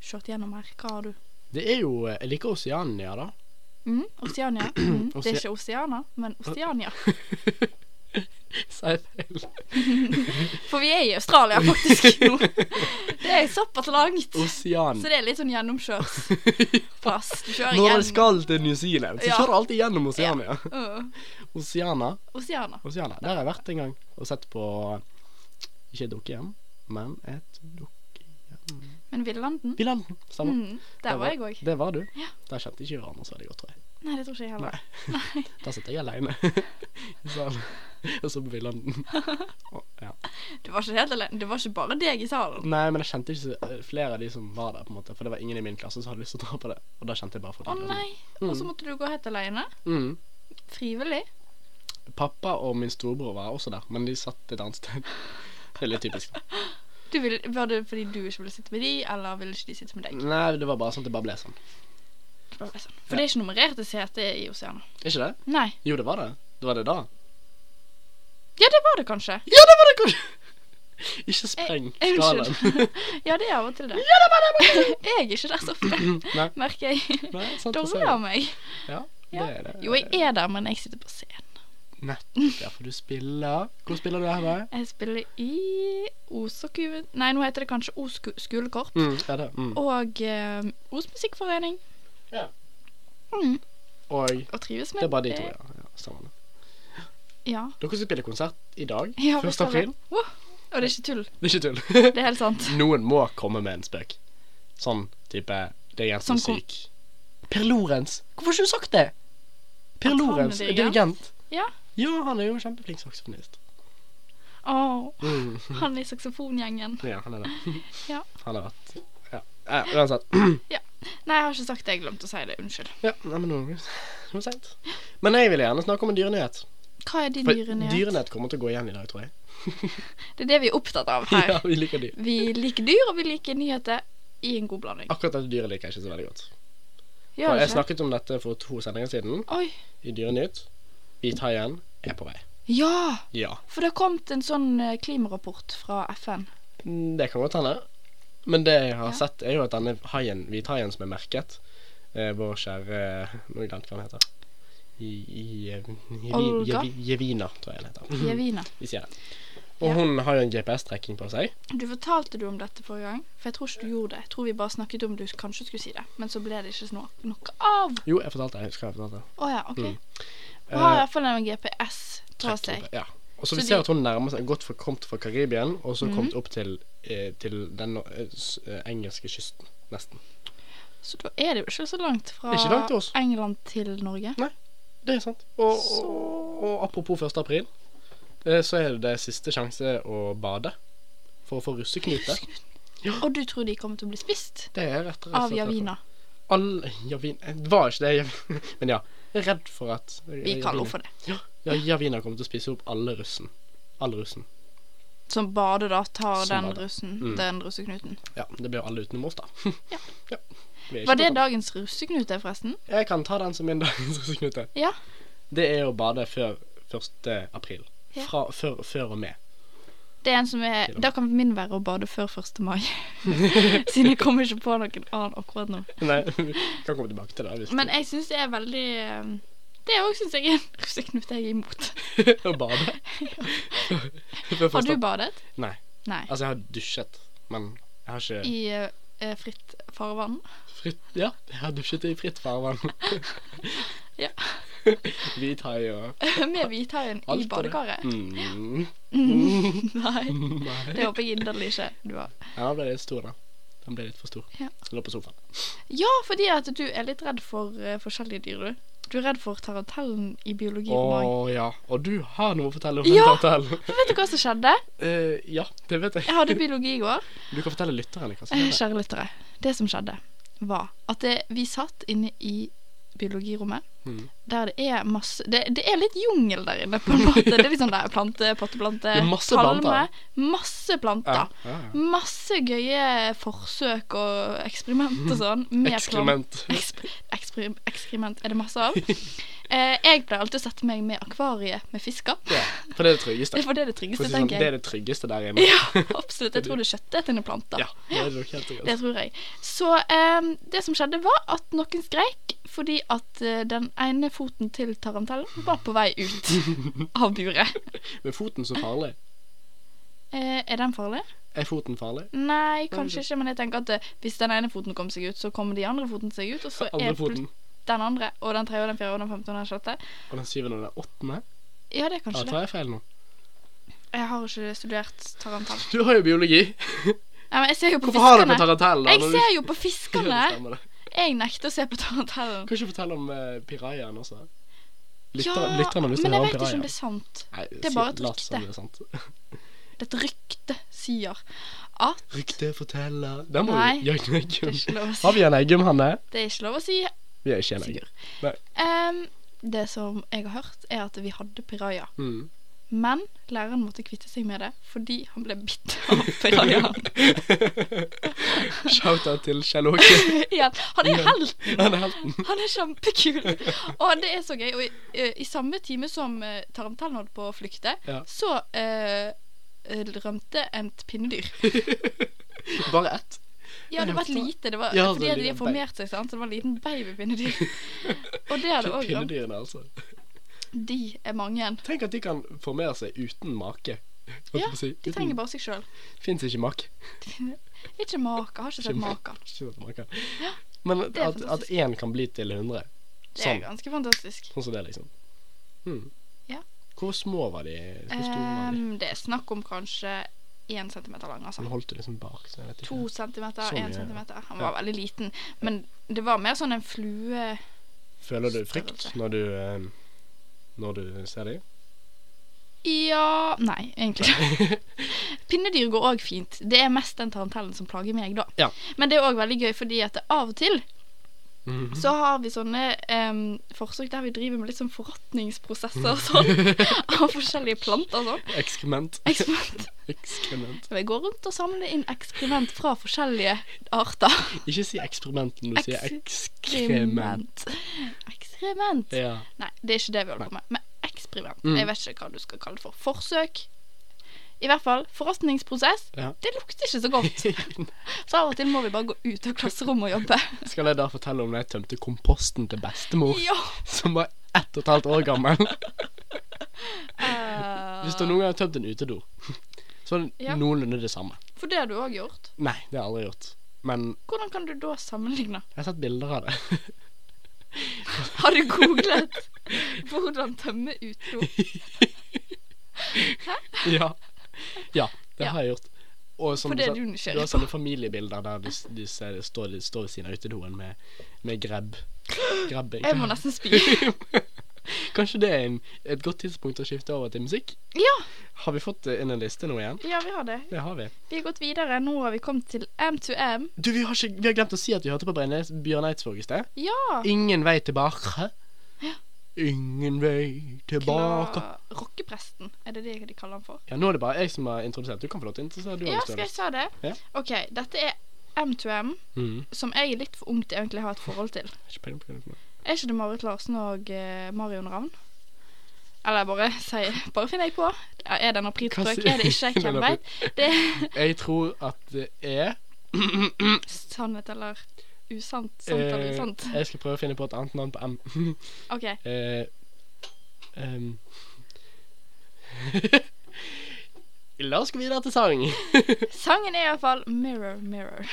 kjørt gjennom her, hva har du? Det er jo eh, Jeg liker Oceania, da. Mm, Oceania. Mm, det er ikke Oceana, men Oceania. Sa jeg feil? For vi er i Australia faktisk nå. Det er såpass langt. Ocean. Så det er litt sånn gjennomkjørsplass. Du kjører Når igjen. skal til New Zealand, så Ja. kjører jeg alltid gjennom Oceania. Uh, Oceana. Oceana. Oceana. Der har jeg vært en gang og sett på Ikke et dukkehjem, men et dukkehjem Men Villanden? Villanden. Stemmer. Mm, der var jeg òg. Det var du. Ja. Der kjente ikke hverandre så veldig godt, tror jeg. Nei, det tror ikke jeg heller. Nei. Der sitter jeg aleine i salen. Og så Villanden. Og, ja. Du var ikke helt alene. Det var ikke bare deg i salen. Nei, men jeg kjente ikke eh, flere av de som var der, på en måte. For det var ingen i min klasse som hadde lyst til å dra på det. Og da kjente jeg bare for det. Å nei. nei. Og så måtte du gå helt alene? Mm. Frivillig? Pappa og min storebror var også der, men de satt et annet sted. Det er litt typisk. da. Du ville, var det fordi du ikke ville sitte med de, eller ville ikke de sitte med deg? Nei, det var bare sånn at det bare ble sånn. Var. For det er ikke nummererte sete i Oceana. Ikke det? Nei. Jo, det var det. Det var det da. Ja, det var det kanskje. Ja, det var det kanskje! Ikke spreng Eh, skalaen. Ja, det er av og til det. Ja, det var det! jeg er ikke der så ofte, merker jeg. nei. Dårlig av meg. Ja, det Ja. er det. Jo, jeg er der, men jeg sitter på scenen. Nettopp, ja, for du spiller Hvor spiller du her, da? Jeg spiller i Os Nei, nå heter det kanskje Os sku- Mm. Mm. Og eh, Os musikkforening. Ja. Mm. Og Og trives med det er bare de to, ja. ja. Ja. Dere skal spille konsert i dag, ja 1. april. Wow. Og det er ikke tull. Det er ikke tull. Det er helt sant. Noen må komme med en spøk. Sånn type Det er Jensen syk. Per Lorentz! Hvorfor har ikke du sagt det? Per er Lorentz er dirigent? Ja. Ja, han er jo kjempeflink saksofonist. Å, Mm. han i saksofongjengen. Ja, han er det. Ja. Han har vært Ja, ja uansett. Nei, jeg har ikke sagt det. Jeg glemte å si det. Unnskyld. Ja, nei, men noe, noe sent. Men jeg vil gjerne snakke om en dyrenyhet. Hva er din For dyrenyhet? dyrenyhet kommer til å gå igjen i dag, tror jeg. Det er det vi er opptatt av her. Ja, vi liker dyr. Vi liker dyr, og vi liker nyheter i en god blanding. Akkurat dette dyret liker jeg ikke så veldig godt. Gjør For jeg snakket om dette for to sendinger siden Oi. i Dyrenytt. Hvithaien er på vei. Ja! Ja. For det har kommet en sånn eh, klimarapport fra FN. Mm, Det kan godt hende. Men det jeg har Ja. sett, er jo at denne haien, hvithaien som er merket eh, Vår kjære Nå har jeg glemt hva han heter. I, i, eh, Olga? Jevina, tror jeg den heter. Jevina. Vi sier det. Og Ja. hun har jo en GPS-trekking på seg. Du fortalte du om dette forrige gang, for jeg tror ikke du gjorde det. Jeg tror vi bare snakket om du kanskje skulle si det, men så ble det ikke noe, noe av. Jo, jeg fortalte det. Jeg husker jeg fortalte det. Oh, ja, OK. Mm. Hun har Eh, iallfall en GPS på seg. Ja. Og så vi ser at hun nærmer seg godt for, kommet fra Karibien, og så Mhm. kommet opp til, eh, til den eh, eh, engelske kysten, nesten. Så da er det jo ikke så langt fra langt til. England til Norge. Nei, Det er sant. Og, og, og apropos 1. april, eh, så er det siste sjanse å bade for å få russeknute. Og du tror de kommer til å bli spist Det er rett og slett av Javina? All, Javin, eh, det var ikke det, Javin- men ja. Jeg er redd for at Vi kaller henne for det. Ja, ja, Javina kommer til å spise opp alle russen. All russen. Som bare da, tar Som den bare. russen, Mm. den russeknuten. Ja, det blir alle utenom oss, da. Ja. Vi er ikke Var det dagens russeknute, forresten? Jeg kan ta den som min dagens russeknute. Ja. Det er å bade før 1. april. Ja. Fra, før, før og med. Det er en som er. Da kan min være å bade før 1. mai. Siden jeg kommer ikke på noen annen akkurat nå. Nei, vi kan komme tilbake til det. Hvis Men jeg syns det er veldig eh, Det òg syns jeg er en russeknute jeg er imot. Å bade. Har du badet? Nei. Nei. Altså, jeg har dusjet, men jeg har ikke I eh, fritt farvann? fritt Ja, jeg har dusjet i fritt farvann. Ja. Hvithai og Med hvithaien i badekaret? Mm. Nei, Nei. det håper jeg inderlig ikke du har. Ja, den ble litt stor, da. Den ble litt for stor. Ja. Lå på sofaen. Ja, fordi at du er litt redd for uh, forskjellige dyr, du. Du er redd for tarantellen i Å biologirommet. ja. Og du har noe å fortelle om Ja! den tarantellen. Vet du hva som skjedde? Uh, ja, det vet jeg. Jeg hadde biologi i går. Du kan fortelle lytterne hva som Eh, skjedde. Kjære lyttere. Det som skjedde, var at det, vi satt inne i biologirommet. Mm. Der det er masse det, det er litt jungel der inne, på en måte. Det er litt sånn der plante, potteplante, masse palme. Masse planter. Ja, ja, ja. Masse gøye forsøk og eksperiment og sånn. Ekskrement. Eksper, eksper, ekskrement er det masse av. Eh, jeg pleier alltid å sette meg med akvariet med fisker. Ja, for det er det tryggeste. Det for det er det tryggeste, sånn, tenker det er det tryggeste der inne. Ja, absolutt. Jeg tror det er kjøttetende planter. Ja, det er nok helt. Det tror jeg. Så eh, det som skjedde, var at noen skreik fordi at eh, den ene foten til tarantellen var på vei ut av buret. Med foten så farlig. Eh, er den farlig? Er foten farlig? Nei, kanskje ikke, men jeg tenker at eh, hvis den ene foten kom seg ut, så kommer de andre foten seg ut, og så Andre er plut- foten. Den andre, og den tredje, og den fjerde, og den femte, og den sjette. Og den syvende og den åttende? Ja, det er Ja, kanskje tar det. jeg feil nå? Jeg har ikke studert tarantell. Du har jo biologi. Ja, men jeg ser jo på Hvorfor har du på tarantell, da, Jeg ser jo på Ja, fiskene. ja. Jeg nekter å se på tarantellen. Kan ikke fortelle om uh, pirajaen også? Lytter, Ja, til men jeg vet ikke om det er sant. Nei, det er bare et rykte. det er. Et rykte sier at Rykte forteller Den må Nei, vi Jørgen det Eggum. si. Har vi en Eggum, Hanne? Det er ikke lov å si. Vi er ikke enige. Em, det som jeg har hørt, er at vi hadde piraja. Mm. Men læreren måtte kvitte seg med det fordi han ble bitt av pirajaen. Shout-out til Kjell Åke. ja, Han er helten. Han er helten. Han er kjempekul. Og det er så gøy. Og i, eh, i samme time som uh, tarantellen holdt på å flykte, Ja. så eh, eh, rømte et pinnedyr. Bare ett. Ja, det var et lite. Det var, Ja, det er at de har formert seg, sant? så det var en liten babypinnedyr. Og det hadde òg rømt. Pinnedyrene, altså. De er mange. Tenk at de kan formere seg uten make. Ja, si. de trenger bare seg sjøl. Fins ikke make. Ikke maka. Har ikke sett maka. Ikke make. Men er at, én kan bli til 100, Det er sånn, ganske fantastisk. sånn som det, liksom. Hmm. Ja. Hvor små var de? Hvor store var de? Det er snakk om kanskje én centimeter lang. Altså. Han holdt det liksom bak, så jeg vet ikke. To centimeter, én ja. centimeter. Han Ja. var veldig liten. Men det var mer sånn en flue Føler du frykt når du eh, Når du ser dem? Ja Nei, egentlig ikke. Pinnedyr går òg fint. Det er mest den tarantellen som plager meg, da. Ja. Men det er òg veldig gøy, fordi at av og til Mhm. så har vi sånne um, forsøk der vi driver med litt sånn forråtningsprosesser og sånn. av forskjellige planter og sånn. Ekskrement. Ekskrement. Ekskrement. Vi går rundt og samler inn ekskrement fra forskjellige arter. Ikke si eksperiment når du sier ekskrement. Ekskrement. Ja. Nei, det er ikke det vi holder på med. Men eksperiment. Mm. Jeg vet ikke hva du skal kalle det for. Forsøk. I hvert fall forråtningsprosess. Ja. Det lukter ikke så godt. Så av og til må vi bare gå ut av klasserommet og jobbe. Skal jeg da fortelle om da jeg tømte komposten til bestemor, Ja. som var ett og et halvt år gammel? Eh, Hvis du noen gang har tømt en utedo, så er det Ja. noenlunde det samme. For det har du òg gjort. Nei, det har jeg aldri gjort. Men Hvordan kan du da sammenligne? jeg har sett bilder av det. Har du googlet? Hvordan tømme utro. Ja. Ja, det Ja. har jeg gjort. Og sånn, det er så- du Du har sånne familiebilder der de, de, ser, de, står, de står ved siden av utedoen med, med grebb. Grabbing. Jeg må nesten spy. Kanskje det er en, et godt tidspunkt å skifte over til musikk? Ja, Har vi fått eh, inn en liste nå igjen? ja, vi har det. Det har vi. Vi har gått videre. Nå har vi kommet til M2M. Du, vi har, ikke, vi har glemt å si at vi hørte på Bjørn Eidsvåg i sted. Ja. Ingen vei tilbake. Ingen vei tilbake. Kla Rockepresten, er det det de kaller han for? Ja, nå er det bare jeg som har introdusert. Du kan få lov til å introdusere. Du Ja, skal jeg ta det? Ja. OK, dette er M2M, mm. som jeg er litt for ung til egentlig å ha et forhold til. Er ikke det Marit Larsen og uh, Marion Ravn? Eller bare sier Bare finner jeg på. Er det en aprilspøk? Er det ikke? Hvem veit? Jeg tror at det er sannhet eller usant. Sant eller eh, usant. Jeg skal prøve å finne på et annet navn på M. OK. eh, um. La oss gå videre til sang. Sangen er iallfall 'Mirror, Mirror'.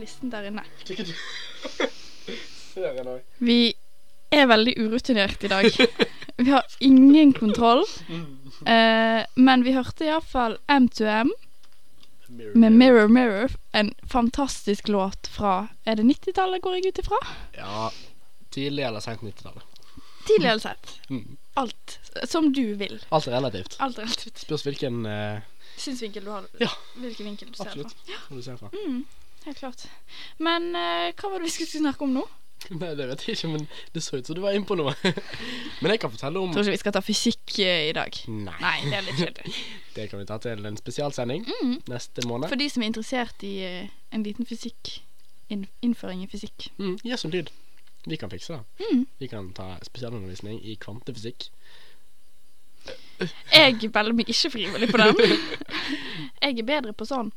Listen der inne. Vi er veldig urutinert i dag. Vi har ingen kontroll. Eh, men vi hørte iallfall M2M med 'Mirror Mirror'. En fantastisk låt fra Er det 90-tallet, går jeg ut ifra? Ja. Tidlig eller sent 90-tallet. Tidlig eller sett. Mm. Alt. Som du vil. Alt er relativt. Alt er relativt. Spørs hvilken uh... Synsvinkel du har. Ja. Hvilken vinkel du ser Absolutt. Ja. Du ser fra. Mm, helt klart. Men eh, hva var det vi skulle snakke om nå? Nei, det vet jeg ikke, men det så ut som du var inne på noe. men jeg kan fortelle om Tror ikke vi skal ta fysikk eh, i dag. Nei. Det er litt kjedelig. Det kan vi ta til en spesialsending neste måned. For de som er interessert i eh, en liten fysikk inn, Innføring i fysikk. Mm, Gi oss en lyd. Vi kan fikse det. Mm. Vi kan ta spesialundervisning i kvantefysikk. Jeg velger meg ikke frivillig på den. Jeg er bedre på sånn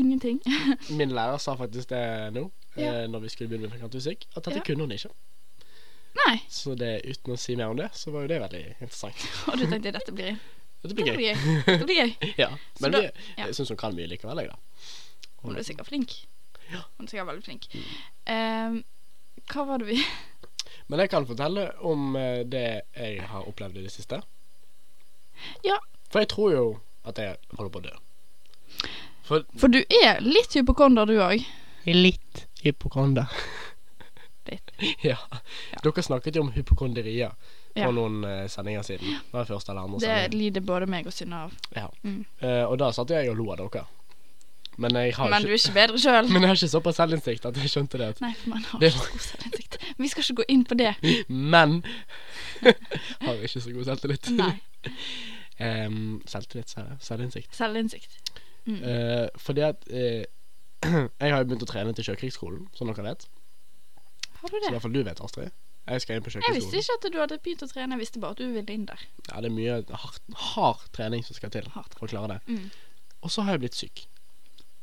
ingenting. Min lærer sa faktisk det nå, Ja. eh, når vi skulle begynne med kvantefysikk, at dette Ja. kunne hun ikke. Nei. Så det, uten å si mer om det, så var jo det veldig interessant. Og du tenkte dette blir, Dette det blir gøy. Dette Det blir gøy. Ja, men da- vi, jeg syns hun kan mye likevel, jeg, da. Hun er sikkert flink. Ja. Hun er sikkert veldig flink. Mm. Ehm, hva var det vi Men jeg kan fortelle om eh, det jeg har opplevd i det siste. Ja. For jeg tror jo at jeg holder på å dø. For For du er litt hypokonder, du òg. Litt hypokonder. Litt. ja. Dere snakket jo om hypokonderier for Ja. noen uh, sendinger siden. Det var første eller andre Det lider både meg og Synne av. Ja. Mm. Uh, og da satt jeg og lo av dere. Men jeg har Men du er ikke bedre sjøl. Men jeg har ikke såpass selvinnsikt at jeg skjønte det. Nei, for man har Det ikke så god selvinnsikt. Vi skal ikke gå inn på det. men har ikke så god selvtillit. Nei. um, selvtillit, jeg. Selvinnsikt. Selvinnsikt. Mm. Eh, fordi at eh, Jeg har jo begynt å trene til Sjøkrigsskolen, som dere vet. Har du Så i det? hvert fall du vet, Astrid. Jeg skal inn på Jeg visste Sjøkrigsskolen. ikke at du hadde begynt å trene. Jeg visste bare at du ville inn der. Ja, det er mye hard, hard trening som skal til Hardt. for å klare det. Mm. Og så har jeg blitt syk.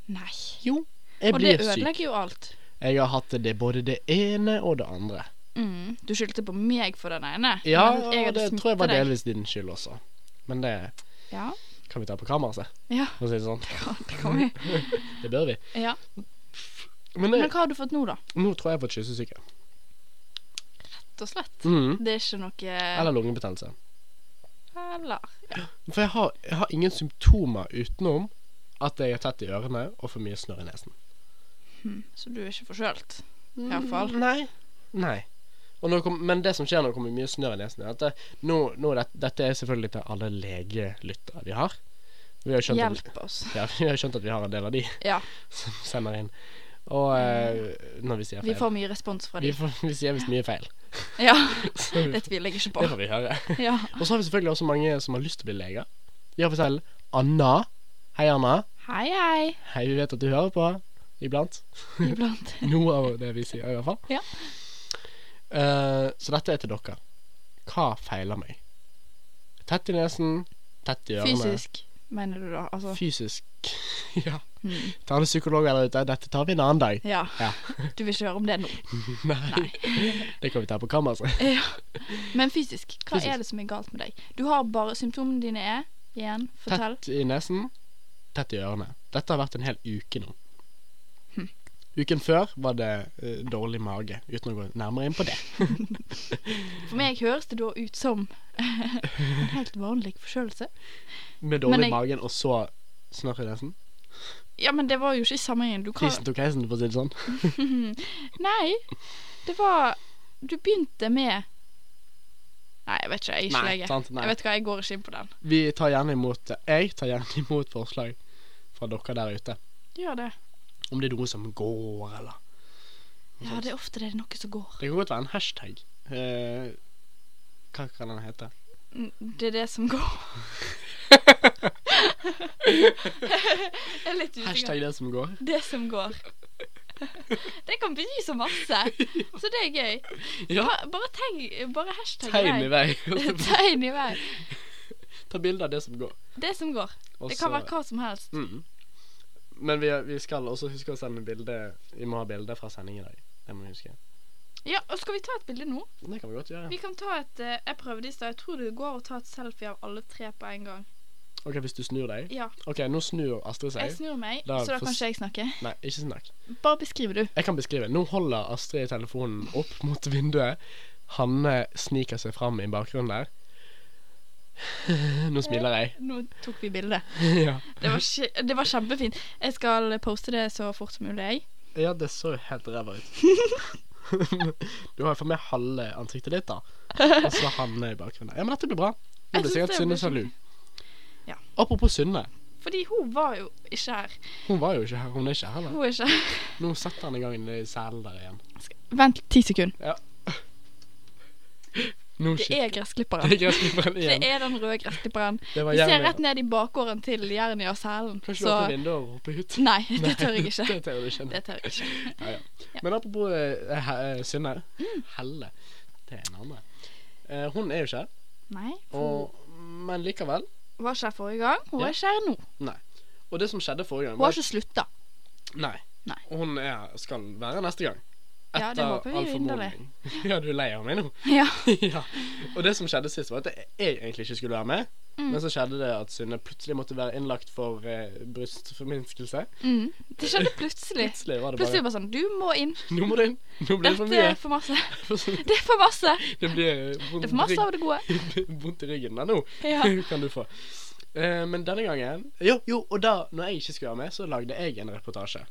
Nei. Jo, jeg Og det blir syk. ødelegger jo alt. Jeg har hatt det både det ene og det andre. Mm. Du skyldte på meg for den ene. Ja, men jeg hadde det tror jeg var deg. delvis din skyld også. Men det Ja. Kan vi ta på kameraet, Ja, for å si det sånn. det kan vi. Det bør vi. Ja. Men, Men hva har du fått nå, da? nå tror jeg jeg har fått kyssesyke. Rett og slett. Mhm. Det er ikke noe Eller lungebetennelse. Eller For jeg har, jeg har ingen symptomer utenom at jeg er tett i ørene og for mye snørr i nesen. Hmm. Så du er ikke forkjølt? Iallfall. Nei. Nei. Kom, men det som skjer når det kommer mye snørr i nesen, er at det, nå, nå det, Dette er selvfølgelig til alle legelyttere vi har. Vi har, skjønt at, Hjelp oss. ja, vi har skjønt at vi har en del av de Ja. som sender inn. Og eh, når vi sier feil Vi får mye respons fra vi, dem. får, vi sier visst mye feil. Ja. Vi- Det tviler jeg ikke på. det får vi høre. Ja. Og så har vi selvfølgelig også mange som har lyst til å bli leger. Vi har for eksempel Anna. Hei, Anna. Hei, hei. Hei, vi vet at du hører på iblant. Iblant. Noe av det vi sier, i hvert fall. Ja. Eh, så dette er til dere. Hva feiler meg? Tett i nesen, tett i ørene. Fysisk, mener du da? Altså Fysisk. ja. mm. Ta alle psykologer der ute. Dette tar vi en annen dag. Ja. Ja. Du vil ikke høre om det nå? Nei. det kan vi ta på kammerset. Ja. Men fysisk, hva Fysisk. er det som er galt med deg? Du har bare Symptomene dine er Igjen, fortell. Tett i nesen, tett i ørene. Dette har vært en hel uke nå. Uken før var det uh, dårlig mage, uten å gå nærmere inn på det. For meg høres det da ut som en helt vanlig forkjølelse. Med dårlig jeg- magen, og så snørr i nesen. Ja, men det var jo ikke i sammenheng. Du kan tok heisen, for å si det sånn. Nei, det var Du begynte med Nei, jeg vet ikke. Jeg er ikke Nei, lege. sant. Jeg vet hva, jeg går ikke inn på den. Vi tar gjerne imot Jeg tar gjerne imot forslag fra dere der ute. Gjør det. Om det er noe som går, eller Ja, det er ofte det er noe som går. Det kan godt være en hashtag. Eh, hva kan den hete? Mm, Det er det som går. jeg er litt usikker. Hashtag det som går. Det som går. Det kan bety så masse. Så det er gøy. Ja. Bare, bare, bare hashtag Tegn i vei. Tegn i vei. Ta bilde av det som går. Det som går. Også, Det kan være hva som helst. Mm. Men vi, vi skal også huske å sende bilde Vi må ha bilde fra sending i dag. Det må vi huske. Ja, og Skal vi ta et bilde nå? Det kan vi godt gjøre. Vi kan ta et eh, Jeg prøvde i stad. Jeg tror det går å ta et selfie av alle tre på en gang. Ok, Hvis du snur deg. Ja. Ok, nå snur Astrid seg. Jeg snur meg, Da så da kan ikke jeg snakke. Nei, ikke snakk. Bare beskriv du. Jeg kan beskrive. Nå holder Astrid telefonen opp mot vinduet. Hanne sniker seg fram i bakgrunnen der. Nå smiler jeg. Nå tok vi bilde. ja. Det var, det var kjempefint. Jeg skal poste det så fort som mulig. jeg. ja, det så jo helt ræva ut. du har jo fått med halve ansiktet ditt, da. Og så Hanne i bakgrunnen. Ja, men dette blir bra. Nå blir sikkert det Synne sjalu. Ja. Apropos Synne. Fordi hun var jo ikke her. Hun var jo ikke her. Hun er ikke her heller. Hun er ikke her. Nå setter han i gang i selen der igjen. Vent ti sekunder. Nå Det shit. er gressklipperen. Det er gressklipperen Det er den røde gressklipperen. Vi ser rett ned i bakgården til Jernia Sælen. Kanskje Så du åpner vinduet og rope ut? Nei, det tør jeg ikke. det tør du ikke. Det tør jeg ikke. Ja, ja. Men apropos uh, he- eh, Synne. Mm. Helle. Det er en annen. Uh, hun er jo ikke her. Nei. Og, men likevel. Var ikke her forrige gang. Hun er ikke her nå. Nei. Og det som skjedde forrige gang Hun har ikke slutta. Nei. Nei. Og hun er, skal være neste gang. Ja, det håper vi jo all inderlig. formodning. Ja, du er lei av meg nå? Ja. ja. Og det som skjedde sist, var at jeg egentlig ikke skulle være med. Mm. Men så skjedde det at Synne plutselig måtte være innlagt for eh, brystforminskelse. Mm. Det skjedde plutselig. Plutselig var det Plutselig bare bare sånn Du må inn. Nå må du inn. Nå blir det for mye. Dette er for masse. Det er for masse. Det blir eh, vondt Det er for masse av det gode. vondt i ryggen der nå. Ja. kan du få. Eh, men denne gangen Jo, jo, og da, når jeg ikke skulle være med, så lagde jeg en reportasje.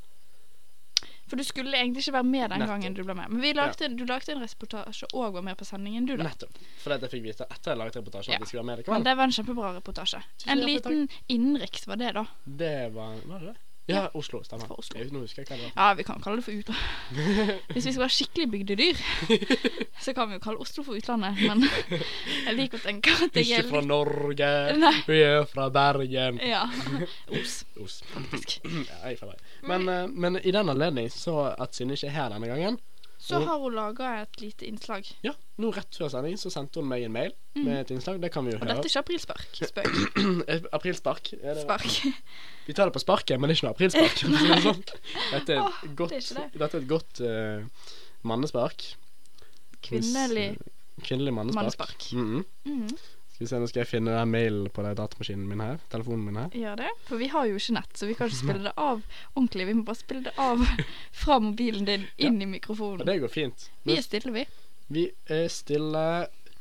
For du skulle egentlig ikke være med den Nettopp. gangen du ble med. Men vi lagde, du lagde en reportasje og var med på sendingen, du, da. Nettopp. For det fikk vite etter jeg laget reportasjen Ja. at jeg skulle være med Men det var en kjempebra reportasje. Tusen En liten innenriks var det, da. Det var Var det? Ja, Oslo. Stemmer. Oslo. Jeg, nå husker jeg hva det var. Ja, vi kan kalle det for utlandet. Hvis vi skal være skikkelig bygdedyr, så kan vi jo kalle Oslo for utlandet. Men jeg liker å tenke at jeg Ikke er fra Norge, Nei. vi er fra Bergen. Ja. Os. Os. ja, jeg er fra Bergen. Men, eh, men i den anledning så at Synne ikke er her denne gangen Så har hun laga et lite innslag. Ja, nå rett før sending så sendte hun meg en mail med et innslag. Det kan vi jo Mm. Og høre. dette er ikke aprilspark. Spøk. Aprilspark. Er det Spark. Vi tar det på sparket, men ikke noe aprilspark. det sånn. Dette er oh, godt, det er det. dette er et godt uh, mannespark. Kvinnelig Kvinnelig mannespark. mannespark. Mhm. Mhm. Skal vi se, Nå skal jeg finne den mailen på datamaskinen min her. Telefonen min her. Gjør det. For vi har jo ikke nett, så vi kan ikke spille det av ordentlig. Vi må bare spille det av fra mobilen din inn i Og mikrofonen. det går fint. Vi er stille, vi. Vi er stille.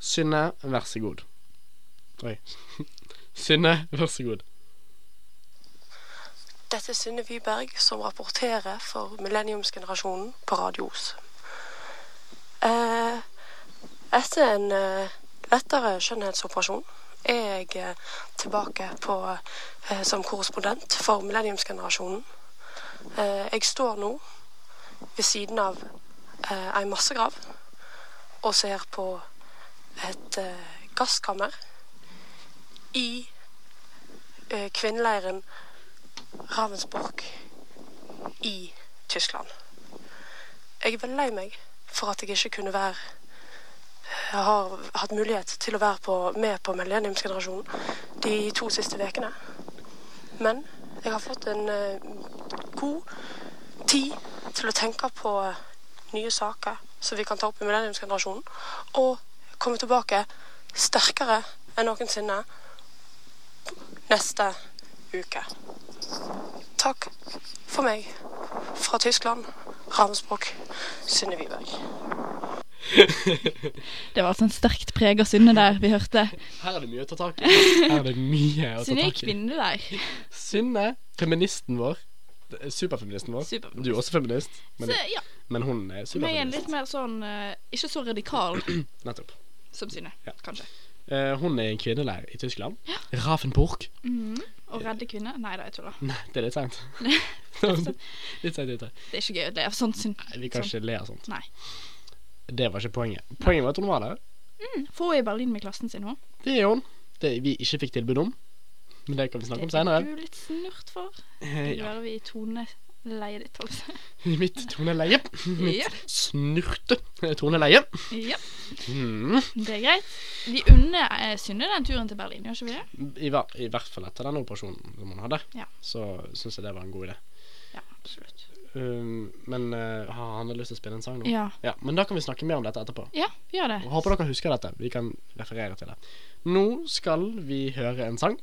Synne, vær så god. Oi. Synne, vær så god. Dette er Synne Vyberg som rapporterer for millenniumsgenerasjonen på Radio Os. Eh, etter en eh, lettere skjønnhetsoperasjon er jeg eh, tilbake på, eh, som korrespondent for millenniumsgenerasjonen. Eh, jeg står nå ved siden av ei massegrav og ser på et gasskammer i kvinneleiren Ravensburg i Tyskland. Jeg er veldig lei meg for at jeg ikke kunne være jeg har hatt mulighet til å være på, med på Millenniumsgenerasjonen de to siste ukene. Men jeg har fått en eh, god tid til å tenke på eh, nye saker som vi kan ta opp i Millenniumsgenerasjonen, og komme tilbake sterkere enn noensinne neste uke. Takk for meg fra Tyskland, Ravensbrück, Synne Wiberg. Det var et en sterkt prega Synne der vi hørte. Her er det mye å ta tak i. Her er det mye å ta Synne er tak i. kvinne der. Synne, feministen vår. Er Superfeministen vår. Superfeminist. Du er også feminist, men, Så ja, men hun er superfeminist. Men jeg er litt mer sånn eh, Ikke så radikal Nettopp. som Synne, Ja. kanskje. Uh, hun er en kvinnelærer i Tyskland. Ravensburg. Mhm. Å redde kvinner? Nei da, jeg tuller. Nei, det er litt seint. litt seint ute. Det er ikke gøy å le av sånt. Nei, vi kan ikke le av sånt. Nei. Det var ikke poenget. Poenget var at hun var der. Få er i Berlin med klassen sin hun. Det er hun. Det vi ikke fikk tilbud om. Men det kan vi snakke om senere. Det er du litt snurt for. Eh, Det ja. hører vi i toneleiet ditt, altså. I mitt toneleie. Mitt Ja. snurte toneleie. Ja, Mm. det er greit. Vi unner eh, Synne den turen til Berlin, gjør ikke vi det? I, hver, I hvert fall etter den operasjonen som hun hadde, Ja. så syns jeg det var en god idé. Ja, absolutt. Um, men uh, har han lyst til å spille en sang nå? Ja, Ja, Men da kan vi snakke mer om dette etterpå. ja vi gjør det. Og Håper dere husker dette. Vi kan referere til det. Nå skal vi høre en sang.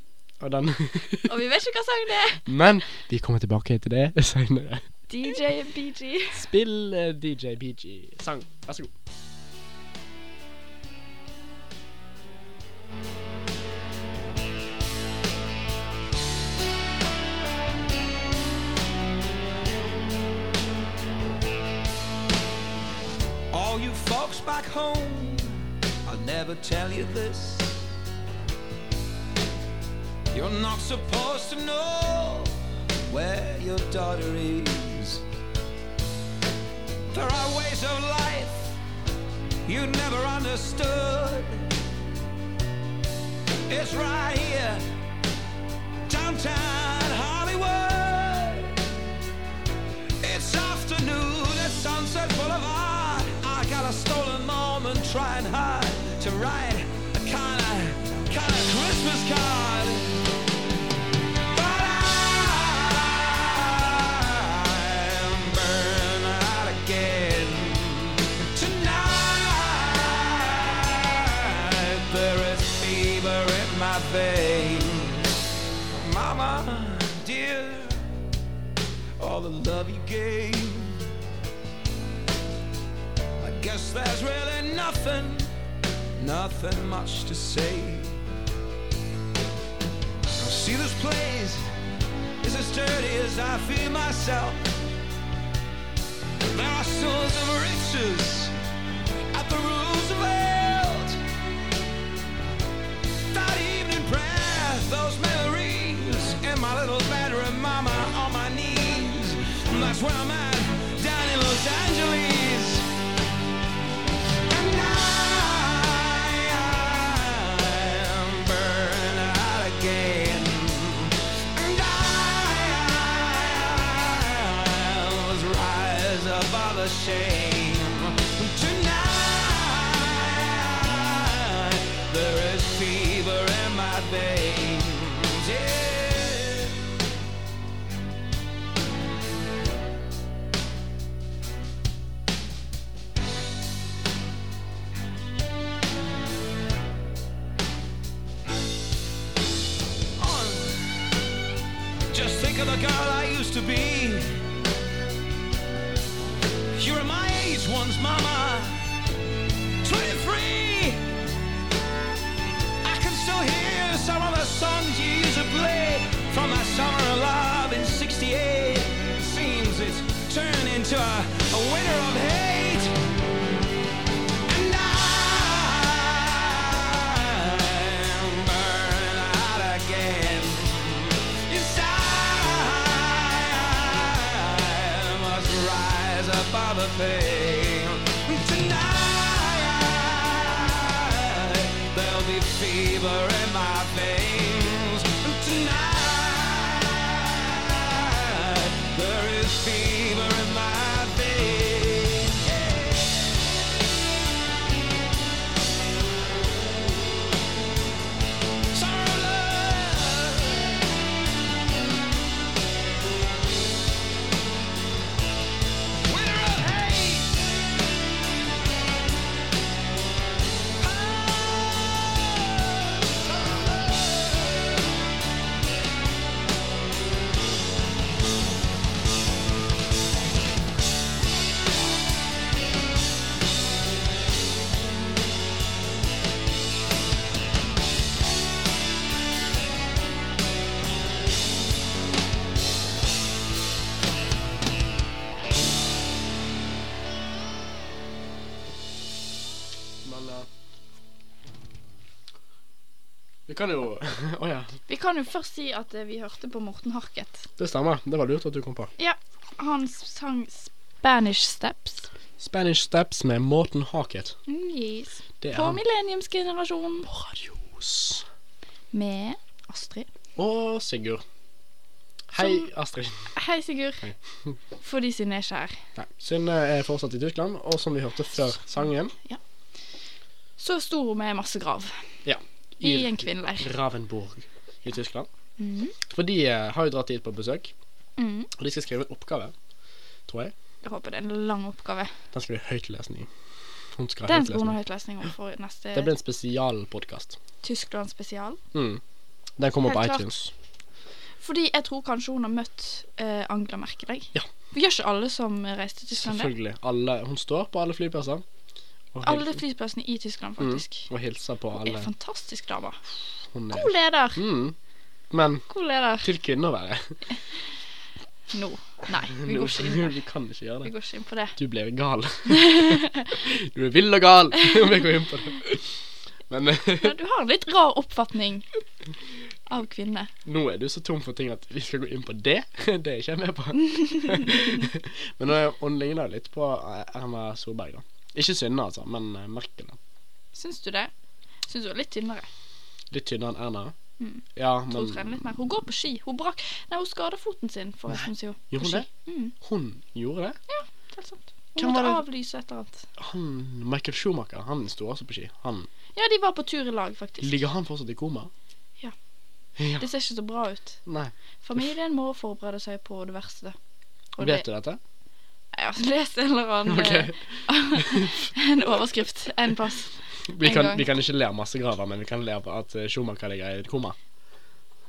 Og den Og vi vet ikke hva sang det er. Men vi kommer tilbake til det senere. DJ BG. Spill uh, DJ BG sang. Vær så god. All you folks back home, I'll never tell you this. You're not supposed to know where your daughter is. There are ways of life you never understood. It's right here, downtown Hollywood. Trying hard to write Vi kan jo Å ja. Vi kan jo først si at eh, vi hørte på Morten Harket. Det stemmer. Det var lurt at du kom på. Ja, han sang Spanish Steps. Spanish Steps med Morten Harket. Mm, yes. Det er På han. millenniumsgenerasjonen. Radios. Med Astrid. Og Sigurd. Hei, Astrid. Hei, Sigurd. For de Synne er skjær. Nei, Synne er fortsatt i Tyskland, og som vi hørte før sangen Så sto hun med masse grav Ja. I en kvinneleir. Ravenburg i Tyskland. Mm. For de eh, har jo dratt dit på besøk, mm. og de skal skrive en oppgave, tror jeg. Jeg håper det er en lang oppgave. Den skal bli høytlesning. Hun skal ha høytlesning. høytlesning for neste Det blir en spesialpodkast. Tyskland spesial. Mm. Den kommer på iTunes. klart. Fordi jeg tror kanskje hun har møtt eh, Angela Merkel. Ja. Gjør ikke alle som reiser til Tyskland det? Selvfølgelig. Alle, hun står på alle flyplasser. Og Alle flyplassene i Tyskland, faktisk. Mm, og hilser på alle. Hun er fantastisk dame. God leder. mm. Men God leder. til kvinner være. Nå. Nei, vi går ikke inn på det. Vi kan ikke gjøre Vi går ikke inn på det. Du blir gal. du er vill og gal, om jeg går inn på det. Men ja, du har en litt rar oppfatning. av kvinner. Nå er du så tom for ting at vi skal gå inn på det. Det er ikke jeg med på. men hun ligner litt på eh, Erna Solberg, da. Ikke Synne, altså, men uh, Merkel. da. Syns du det? Syns hun er litt tynnere. Litt tynnere enn Erna. Mm. Ja, Tror hun men trener litt mer. Hun går på ski. Hun brakk Nei, hun skada foten sin, forresten, hun. Gjorde hun det? Mm, hun gjorde det? Ja, helt sant. Hun Hvem måtte avlyse et eller annet. Han, Michael Schumacher han sto også på ski. Han, Ja, de var på tur i lag, faktisk. ligger han fortsatt i koma? Ja. ja. Det ser ikke så bra ut. Nei. Familien må forberede seg på det verste. Og Vet det, du dette? Jeg har lest en eller annen Ok. eh, En overskrift en pass. Vi kan, vi kan ikke le av massegraver, men vi kan le av at eh, Schumacher ligger i koma.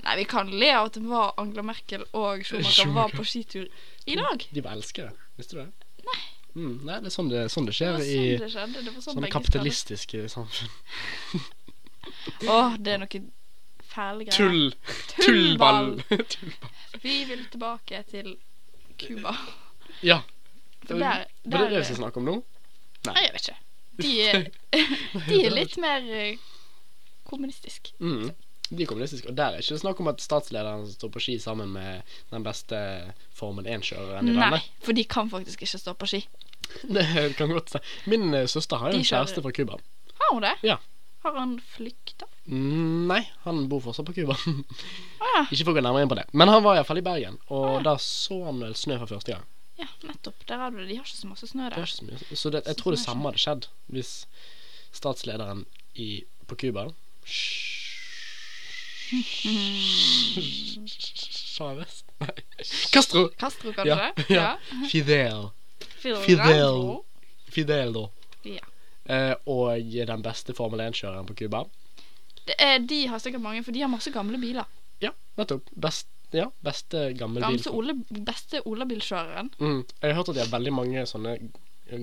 Nei, vi kan le av at det var Angela Merkel og Schumacher var på skitur i dag. De var elskere. Visste du det? Nei. Mm, nei, det er sånn det, sånn det Det sånn i sånn det. Det sånn begge kapitalistiske samfunn. Å, Åh, det er noe fæle greier. Tull! Tullball! Tullball. Vi vil tilbake til Cuba. Ja. For der, Var det det skal snakke om nå? Nei, jeg vet ikke. De er, de er litt mer kommunistiske. kommunistisk. Mm. De er kommunistiske. Og der er ikke det snakk om at statslederen står på ski sammen med den beste Formel 1-kjøreren i Nei, for de kan faktisk ikke stå på ski. Det kan godt se. Min eh, søster har jo en kjæreste fra Cuba. Har hun det? Ja. Har han flykta? Mm, nei, han bor fortsatt på Cuba. Ah, ja. ikke for å gå nærmere inn på det. Men han var iallfall i Bergen, og da så han vel snø for første gang. Ja, nettopp. Der har du det. De har ikke så masse snø Det er der. ikke så mye. Så det, jeg tror det er samme hadde skjedd hvis statslederen i, på Cuba Chávez? Nei. Castro. Castro, kanskje? Ja, ja. Fidel. Fidel. Fidel. Da. Ja. Eh, og den beste Formel 1-kjøreren på Cuba. Er, de har sikkert mange, for de har masse gamle biler. Ja, nettopp. Best, ja, beste gamle bil. Ole, beste olabilkjøreren. Mm. Jeg har hørt at de har veldig mange sånne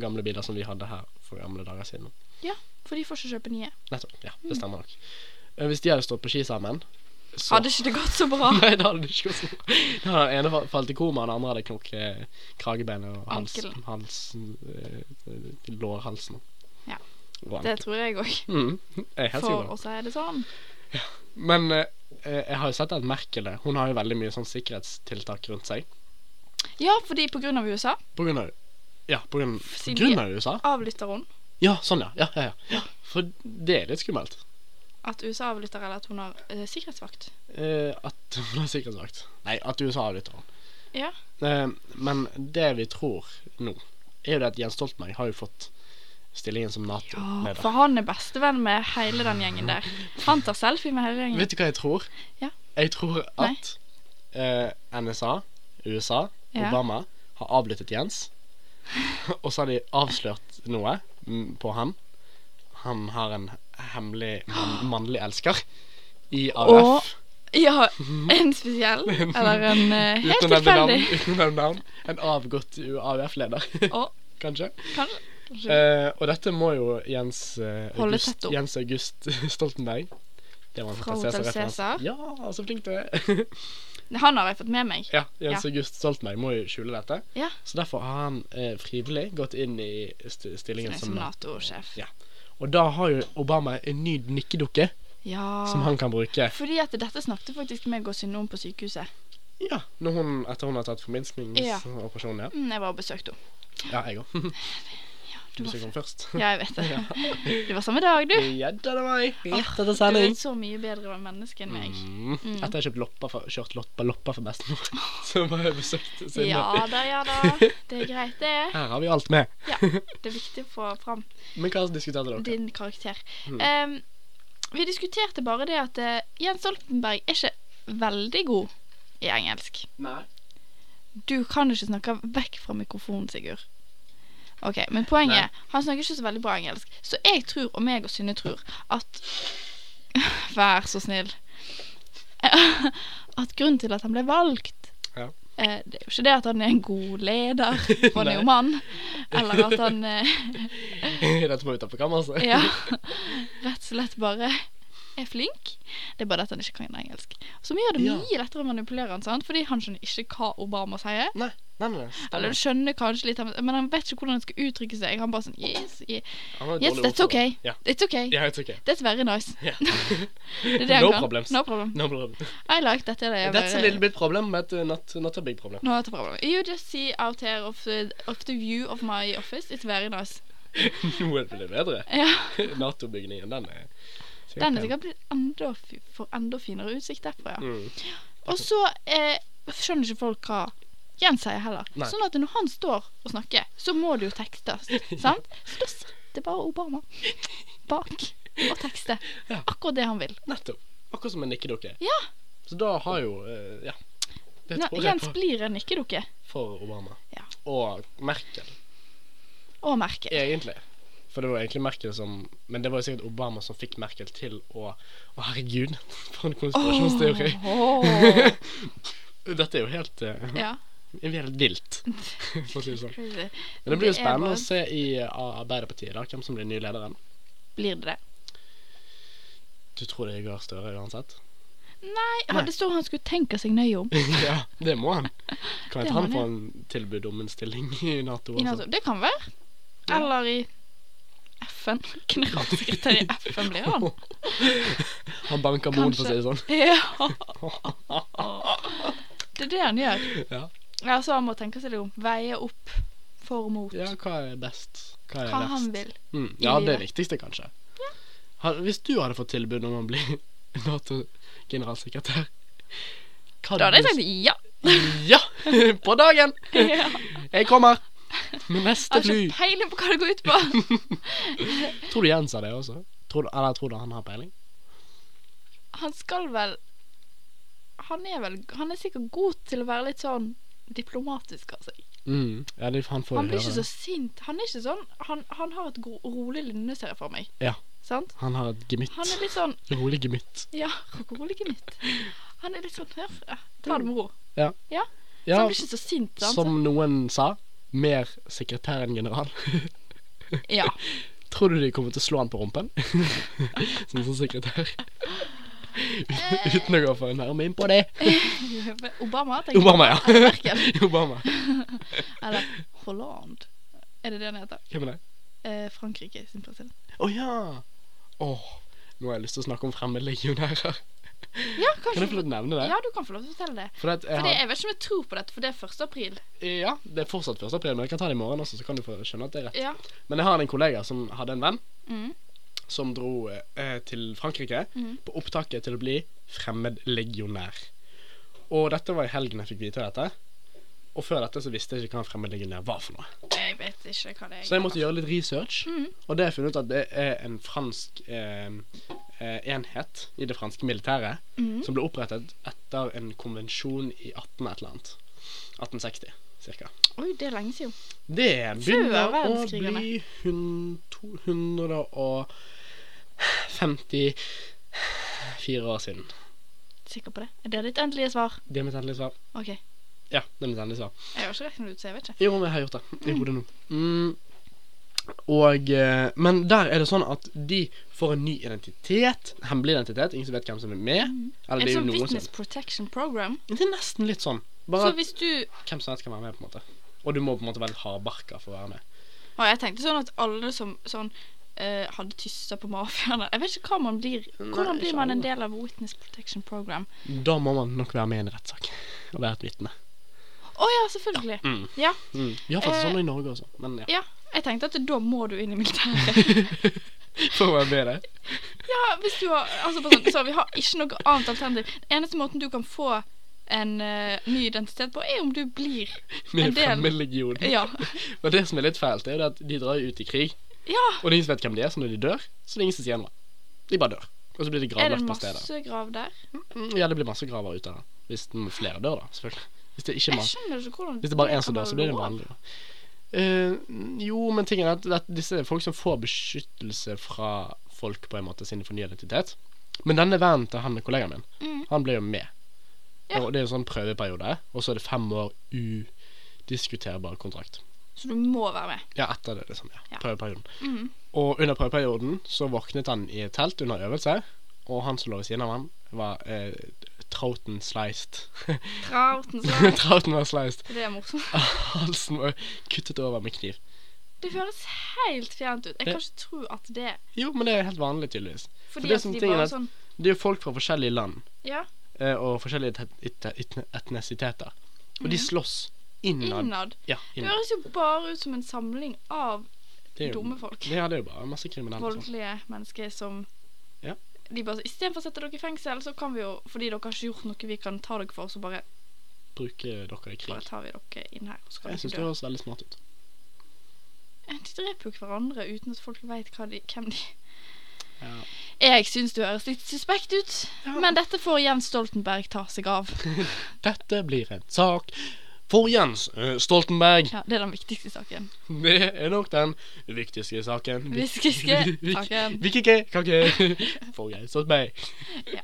gamle biler som vi hadde her for gamle dager siden. Ja, for de får ikke kjøpe nye. Nettopp. Ja, det stemmer nok. Mm. Hvis de hadde stått på ski sammen så Hadde ikke det gått så bra? Nei, da hadde det ikke gått så bra. Da den ene falt i koma, den andre hadde knokket kragebeinet og hals, halsen øh, eh, lårhalsen. Ja. Det tror jeg òg. Mm, jeg er For på å det. det sånn. Men eh, jeg har jo sett at Merkel Hun har jo veldig mye sånn sikkerhetstiltak rundt seg. Ja, fordi på grunn av USA På grunn av Ja, på grunn, på grunn av USA? avlytter hun. Ja, sånn, ja. Ja, ja, ja. For det er litt skummelt. At USA avlytter, eller at hun har eh, sikkerhetsvakt. Eh, at hun har sikkerhetsvakt. Nei, at USA avlytter henne. Ja. Eh, men det vi tror nå, er jo det at Jens Stoltenberg har jo fått stillingen som Nato-leder. For han er bestevenn med hele den gjengen der. Han tar selfie med hele gjengen. Vet du hva jeg tror? Ja. Jeg tror at uh, NSA, USA, Ja. Obama har avlyttet Jens. og så har de avslørt noe på han. Han har en hemmelig man, mannlig elsker i AUF. Ja, en spesiell, eller en uh, helt tilfeldig. Uten å nevne navn. En avgått AUF-leder, kanskje. kanskje. Eh, og dette må jo Jens, uh, August. Jens August Stoltenberg Det var Fra Hotel Hotel Cæsar-referanse. Ja, så flink du er. Han har jeg fått med meg. ja, Jens Ja. August Stoltenberg må jo skjule dette. Ja. Så derfor har han eh, frivillig gått inn i st stillingen Som som Nato-sjef. Ja. Og da har jo Obama en ny nikkedukke Ja. som han kan bruke. Fordi at dette snakket faktisk med Synne på sykehuset. Ja, når hun, etter hun har tatt forminskningsoperasjon, ja. Mm, jeg var og besøkte henne. Ja, jeg òg. Du var Besøk henne først. Ja, jeg vet det. Det var samme dag, du. Ja, det var. Åh, Rett etter Du er så mye bedre menneske enn meg. Mm. Mm. Etter jeg har kjørt loppa, loppa for bestemor, så må jeg besøkt Synne. Ja da, ja da. Det er greit, det. Her har vi alt med. Ja, Det er viktig å få fram Men hva diskuterte dere? din karakter. Mm. Um, vi diskuterte bare det at uh, Jens Stoltenberg er ikke veldig god i engelsk. Nei. Du kan ikke snakke vekk fra mikrofonen, Sigurd. Ok, Men poenget er, han snakker ikke så veldig bra engelsk. Så jeg tror, og meg og Synne tror, at Vær så snill. At grunnen til at han ble valgt Ja. eh, Det er jo ikke det at han er en god leder, for han er jo mann. Eller at han eh, Dette må vi ta på kammerset. Ja. Rett og slett bare er flink. Det er bare at han ikke kan engelsk. Som gjør det Ja. mye lettere å manipulere han, sant? fordi han skjønner ikke hva Obama sier. Nei, nei, nei. Eller han skjønner kanskje litt, men han vet ikke hvordan han skal uttrykke seg. Han bare sånn Yes, et yes that's okay. Yeah. It's okay. Yeah, it's okay. That's very nice. Yeah. Det det No problems. No problem. No problem. I like that. Det That's a little bit problem, but uh, not, not a big problem. Not a problem. You just see out here of the, of the view of my office. It's very nice. Noe blir bedre. Ja. Nato-bygningen, den er Den er sikkert blitt enda, for enda finere utsikt derfra, ja. Mm. Og så eh, skjønner ikke folk hva Jens sier heller. Nei. Sånn at når han står og snakker, så må det jo tekstes. sant? Så da sitter bare Obama bak og tekster. Ja. Akkurat det han vil. Nettopp. Akkurat som en nikkedukke. Ja. Så da har jo eh, Ja. Det Nå, Jens på blir en nikkedukke. for Obama. Ja. Og Merkel, Og Merkel. egentlig. For det var egentlig Merkel som Men det var jo sikkert Obama som fikk Merkel til å Å, herregud, for en konspirasjonsteori. Åh. Dette er jo helt uh, Ja. Helt vilt, for å si det sånn. Men det blir jo spennende å se i Arbeiderpartiet da, hvem som blir ny lederen. Blir det det? Du tror det er Gahr Støre uansett? Nei, Nei, det står han skulle tenke seg nøye om. ja, det må han. Kan ikke han han, få en tilbud om en stilling i Nato? I? NATO. Det kan være. Eller i FN. Generalsekretær i FN blir han. Han banker moren, for å si det sånn. Ja. Det er det han gjør. Ja. Ja, så han må tenke seg det om. Veie opp for og mot. ja, hva er best? Hva er Hva best? han vil. Mm, ja, det er viktigste, kanskje. Ja. hvis du hadde fått tilbud om å bli Nato-generalsekretær Da hadde jeg sagt ja. Ja! På dagen! Jeg kommer med neste Jeg har ikke peiling på hva det går ut på. Tror du Jens har det også? Tror du, eller tror du han har peiling? Han skal vel Han er vel Han er sikkert god til å være litt sånn diplomatisk av seg. Mm. Ja, det, han får Han blir ikke så sint. Han er ikke sånn Han, han har et rolig lynne, ser jeg for meg. Ja. Sant? Han har et gemytt. Han er litt sånn Rolig gemytt. Ja, rolig gemytt. Han er litt sånn ja, Ta det med ro. Ja. Ja. Så han blir ikke så sint, sant? som noen sa, mer sekretær enn general. Ja. Tror du de kommer til å slå han på rumpen? som sånn sekretær. Uten å gå for nærme inn på det. Obama, tenker jeg. Obama, ja. Eller. Obama. Eller Hollande. Er det det han heter? Hvem er det? Eh, Frankrike sin president. Å ja! Åh, nå har jeg lyst til å snakke om fremmedlegionærer. Ja, Kan jeg få lov til å nevne det? Ja, du kan få lov til å fortelle det. For jeg For det, jeg vet ikke om jeg tror på dette, for det er 1. april. ja, det er fortsatt 1. april, men jeg kan ta det i morgen også, så kan du få skjønne at det er rett. Ja. Men jeg har en kollega som hadde en venn Mm. som dro eh, til Frankrike mm. på opptaket til å bli fremmedlegionær. Og dette var i helgen jeg fikk vite dette. Og før dette så visste jeg ikke hva en fremmedlegionær var for noe. Jeg vet ikke hva det er. Så jeg måtte gjøre litt research, Mhm. og det har jeg funnet ut at det er en fransk eh, eh, enhet i det franske militæret Mhm. som ble opprettet etter en konvensjon i 18 et eller annet. 1860 cirka. Oi, det er lenge siden. Det begynner å bli hun- 254 år siden. Sikker på det? Er det ditt endelige svar? Det er mitt endelige svar. OK. Ja, nemlig den mitt sa. Jeg har ikke regnet ut, så jeg vet ikke. Jo, men jeg har gjort det i hodet nå. Mm. Og eh, Men der er det sånn at de får en ny identitet. Hemmelig identitet. Ingen som vet hvem som er med. Eller En sånn Witness som Protection Program. Det er nesten litt sånn. Bare så hvis du hvem som helst kan være med, på en måte. Og du må på en måte være litt hardbarka for å være med. Og jeg tenkte sånn at alle som sånn uh, hadde tyssa på mafiaene Jeg vet ikke hva man blir Hvordan blir man en del av Witness Protection Program? Da må man nok være med i en rettssak. Og være et vitne. Å ja, selvfølgelig. Mm. Ja. Mm. Vi har faktisk Eh, sånn i Norge også, men ja. ja. Jeg tenkte at da må du inn i militæret. For å være med deg? ja, hvis du har Altså sånn, så vi har ikke noe annet alternativ. Den eneste måten du kan få en uh, ny identitet på, er om du blir Med en del fremmedlegion. Ja. Men det som er litt fælt, er at de drar jo ut i krig. ja. Og det er ingen som vet hvem de er, så når de dør, så er det ingen som sier noe. De bare dør. Og så blir de gravlagt på stedet. Er det masse grav der? Mm, Ja, det blir masse graver ute her. Hvis flere dør, da, selvfølgelig. Hvis det ikke er ikke Hvis det bare er en som dør, så blir det en. Da. Eh, jo, men tingen er at, at disse er folk som får beskyttelse fra folk på en måte sin fornyede identitet. Men denne vennen til han kollegaen min, Mm. han ble jo med. Ja. Og det er en sånn prøveperiode, og så er det fem år udiskuterbar kontrakt. Så du må være med. Ja, etter det, liksom. Ja, Ja. prøveperioden. Mm. Og under prøveperioden så våknet han i et telt under øvelse, og han som lå ved siden av ham, var eh, Trouten sliced. Trauten, sliced. Trouten var sliced. Det er morsomt. Halsen var kuttet over med kniv. Det høres helt fjernt ut. Jeg kan ikke tro at det Jo, men det er helt vanlig, tydeligvis. Fordi det er at de bare at- sånn Det er jo folk fra forskjellige land Ja, eh, og forskjellige et- et- et- etnisiteter. Og de Mhm. slåss innad. innad. Ja, Det høres jo bare ut som en samling av Det er jo- dumme folk. Ja, det er jo bare masse kriminelle. sånn. voldelige mennesker som Ja. De bare, Istedenfor å sette dere i fengsel, så kan vi jo, fordi dere har ikke gjort noe vi kan ta dere for, så bare, Bruke dere i bare krig. tar vi dere inn her. Jeg syns det høres veldig smart ut. De dreper jo hverandre uten at folk vet hvem de Ja. Jeg syns det høres litt suspekt ut, men dette får Jens Stoltenberg ta seg av. Dette blir en sak for Jens eh, Stoltenberg. Ja, Det er den viktigste saken. Det er nok den viktigste saken. Viktigste saken. Viktige kake for Jens Stoltenberg. Ja.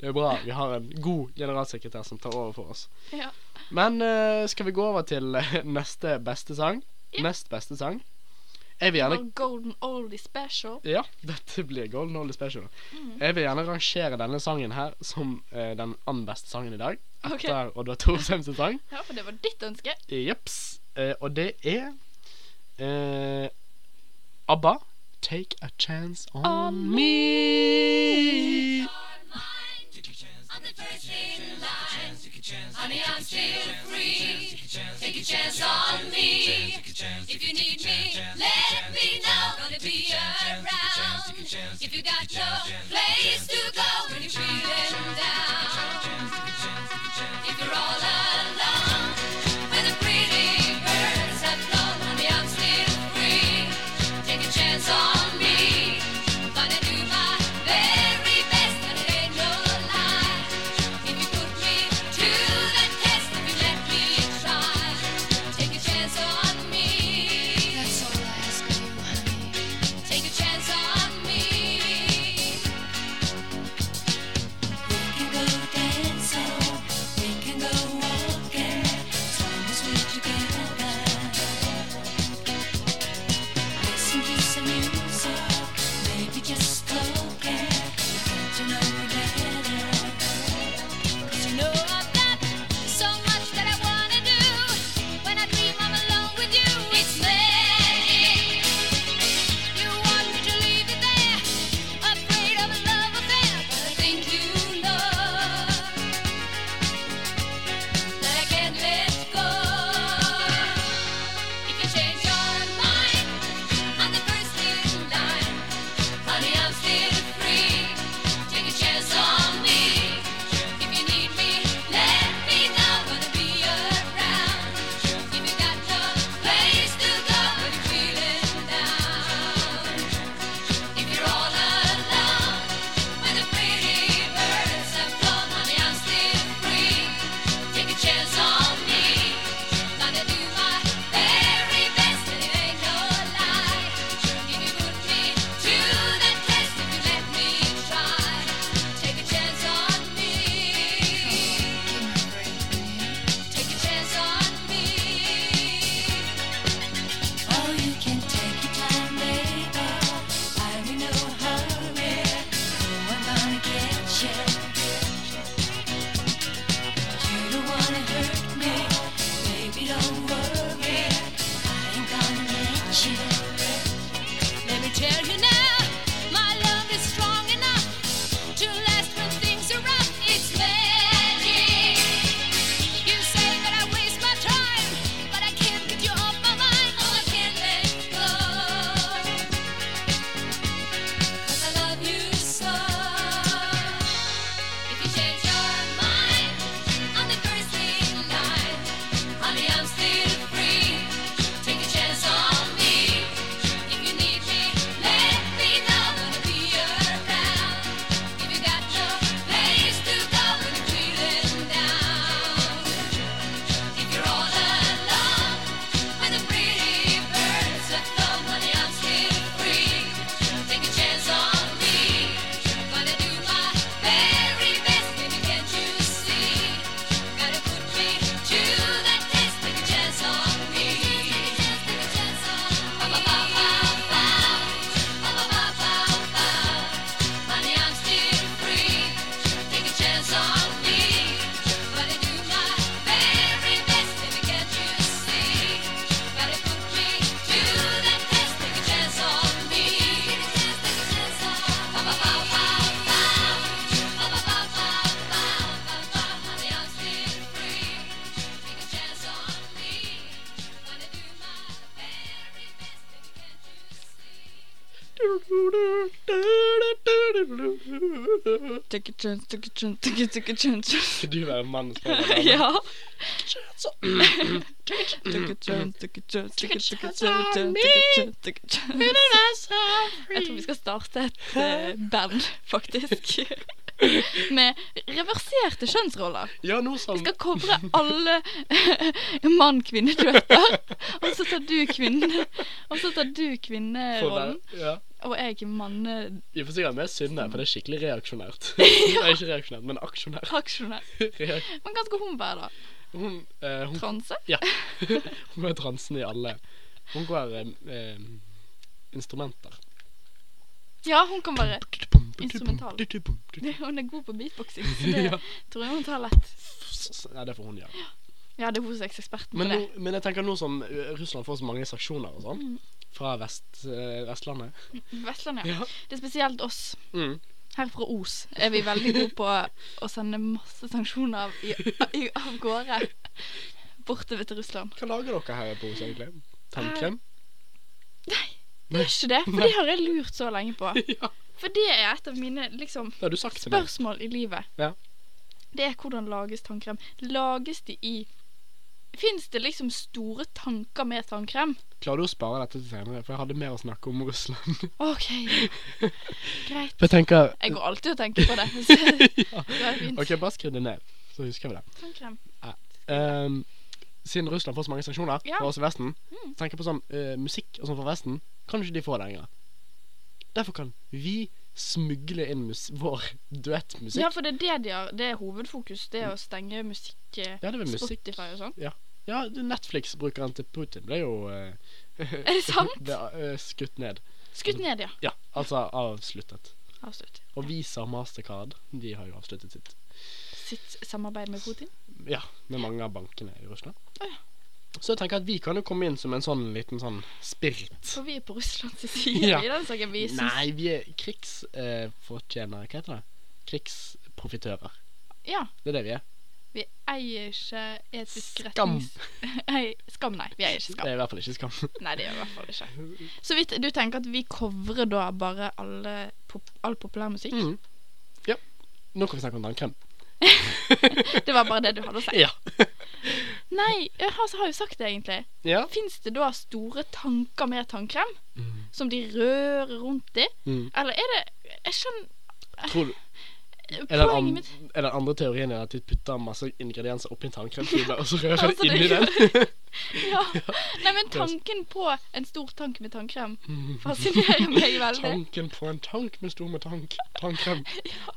Det er bra. Vi har en god generalsekretær som tar over for oss. Ja. Men eh, skal vi gå over til eh, neste beste sang? Nest beste sang? Jeg vil gjerne Golden Oldie Special. Ja, dette blir Golden Oldie Special. Mm. Jeg vil gjerne rangere denne sangen her som uh, den andre beste sangen i dag. Ok. Etter Oddvar Thorsheim sin sang. Ja, for det var ditt ønske. Jeps. Eh, og det er eh, ABBA, 'Take a Chance on, On Me'. Honey, I'm still free. Take a chance on me. If you need me, let me know. Gonna be around. If you got no place to go a du være mann chance, take a Ja. Jeg tror vi skal starte et eh, band, faktisk. Med reverserte kjønnsroller. Ja, noe sånn Vi skal covre alle mann-kvinne-duetter. Og så tar du kvinne Og så tar du kvinnerollen. Ja. Og jeg manne... Vi får sikkert med Synne, for det er skikkelig reaksjonært. Nei, ikke reaksjonært, men aksjonært. Aksjonær. Men hva skal hun være, da? Hun, eh, hun, Transe? ja. hun er transen i alle. Hun kan være eh, instrumenter. Ja, hun kan være instrumental. Hun er god på beatboxing, så det Ja. tror jeg hun tar lett. Ja, det får hun gjøre. Ja, det er hun som er eksperten på det. men jeg tenker nå som eh, Russland får så mange sanksjoner og sånn, Mm. Fra vest, eh, Vestlandet Vestlandet, ja. Det er spesielt oss. mm. Her fra Os er vi veldig gode på å sende masse sanksjoner i, i, av gårde bortover til Russland. Hva lager dere her på Os, egentlig? Tannkrem? Nei, Det er ikke det, for det har jeg lurt så lenge på. ja. For det er et av mine liksom spørsmål i livet. Ja. Det er hvordan lages tannkrem. Lages de i Fins det liksom store tanker med tannkrem? Klarer du å spare dette til senere? For jeg hadde mer å snakke om Russland. OK. Greit. For jeg tenker Jeg går alltid og tenker på det. Ja. det. OK, bare skriv det ned, så husker vi det. Tannkrem. Ehm, siden Russland får så mange sanksjoner Ja. fra oss i Vesten, Mm. tenker på sånn uh, musikk og sånn fra Vesten. Kan ikke de få det lenger? Derfor kan vi smugle inn mus vår duettmusikk. Ja, for det er det de har. Det er hovedfokus. Det er å stenge musikk. eh, Ja, det er musikk. Spotify og sånn. Ja, Netflix-brukeren til Putin ble jo eh, Er det sant? ble, eh, skutt ned. Skutt ned, ja. Ja, altså avsluttet. Avslutt. Og Visa og Mastercard de har jo avsluttet sitt. Sitt samarbeid med Putin. Ja, med mange av bankene i Russland. Oh, ja. Så jeg tenker at vi kan jo komme inn som en sånn liten sånn spirit. For vi er på Russlands side Ja. i den saken. Vi syns Nei, vi er krigsfortjenere. Hva heter det? Krigsprofitører. Ja. Det er det vi er. Vi eier ikke etisk Skam. retnings... Skam, nei. Vi eier ikke skam. Det er i hvert fall ikke skam. Nei, det gjør i hvert fall ikke. Så vidt du tenker at vi covrer da bare alle pop, all populærmusikk? Mm. Ja. Nå kan vi snakke om tannkrem. Det var bare det du hadde å si? Ja. Nei, jeg har, har jo sagt det, egentlig. Ja. Fins det da store tanker med tannkrem Mm. som de rører rundt i? Mm. Eller er det Jeg skjønner Tror du er den, an, mitt er andre teorien er at de putter masse ingredienser oppi en tannkremtube, og så rører Altså, de inni den? Ja. Nei, men tanken på en stor tank med tannkrem fascinerer meg veldig. Tanken på en tank med stor med tank. Tannkrem.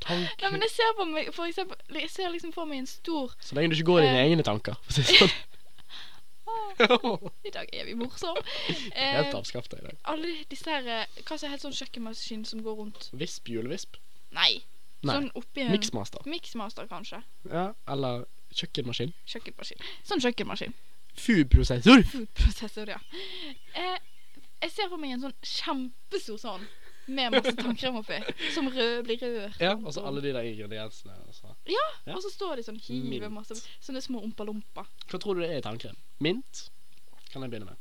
Tank. Nei, men jeg ser på meg For eksempel Jeg ser liksom for meg en stor Så lenge du ikke går i dine Eh. egne tanker. For å si det sånn. I dag er vi morsomme. Helt avskafta avskaffet i dag. alle disse her eh, Hva som heter sånn kjøkkenmaskin som går rundt? Visp, julevisp. Nei. Nei. Sånn oppi en Mixmaster. Mixmaster, kanskje. Ja, eller kjøkkenmaskin. Kjøkkenmaskin. Sånn kjøkkenmaskin. Food-prosessor. Foodprosessor, ja. Eh, jeg ser for meg en sånn kjempestor sånn med masse tannkrem oppi, som rød, blir rørt. Ja, og så alle de der ingrediensene. Også. Ja, Ja. og så står de sånn hiver Mint. masse sånne små ompa-lompa. Hva tror du det er i tannkrem? Mint? Kan jeg begynne med.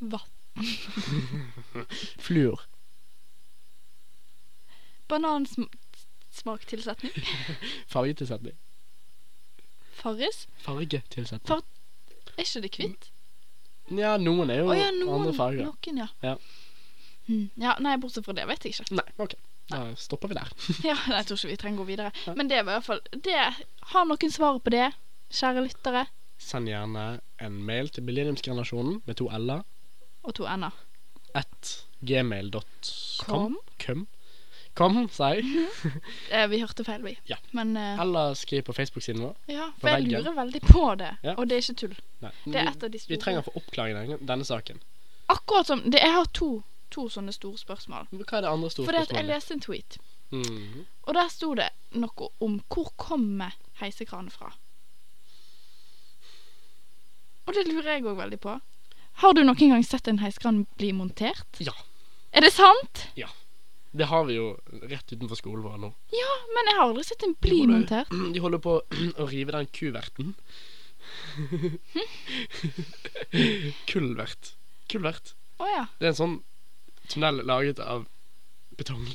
Vann. Fluor. Banansmaktilsetning. Fargetilsetning. Farris. Fargetilsetning. Far- Er ikke det hvitt? Ja, noen er jo oh, ja, noen. andre farger. Noen, ja. Ja. Mm, ja. Nei, bortsett fra det vet jeg ikke. Nei, OK. Da stopper vi der. Ja, nei, Jeg tror ikke vi trenger å gå videre. Men det var i hvert fall det. Har noen svar på det, kjære lyttere? Send gjerne en mail til Millenniumsgenerasjonen med to l-er Og to n-er. at gmail.com. Kom. si. Sier. Eh, vi hørte feil, vi. Ja. Men eh, Eller skriv på Facebook-siden vår. ja, for jeg lurer veldig på det. Ja. Og det er ikke tull. Nei. Det er et av de vi trenger å få oppklaring denne, denne saken. Akkurat som det, Jeg har to, to sånne store spørsmål. Hva er det andre store Fordi at jeg leste en tweet, Mhm. og der sto det noe om hvor kommer heisekranen fra. Og det lurer jeg òg veldig på. Har du noen gang sett en heiskran bli montert? Ja. Er det sant? Det har vi jo rett utenfor skolen vår nå. Ja, men jeg har aldri sett en bli De holder- montert. De holder på å rive den kuverten. Kulvert. Kulvert. Å ja. Det er en sånn tunnel laget av betong.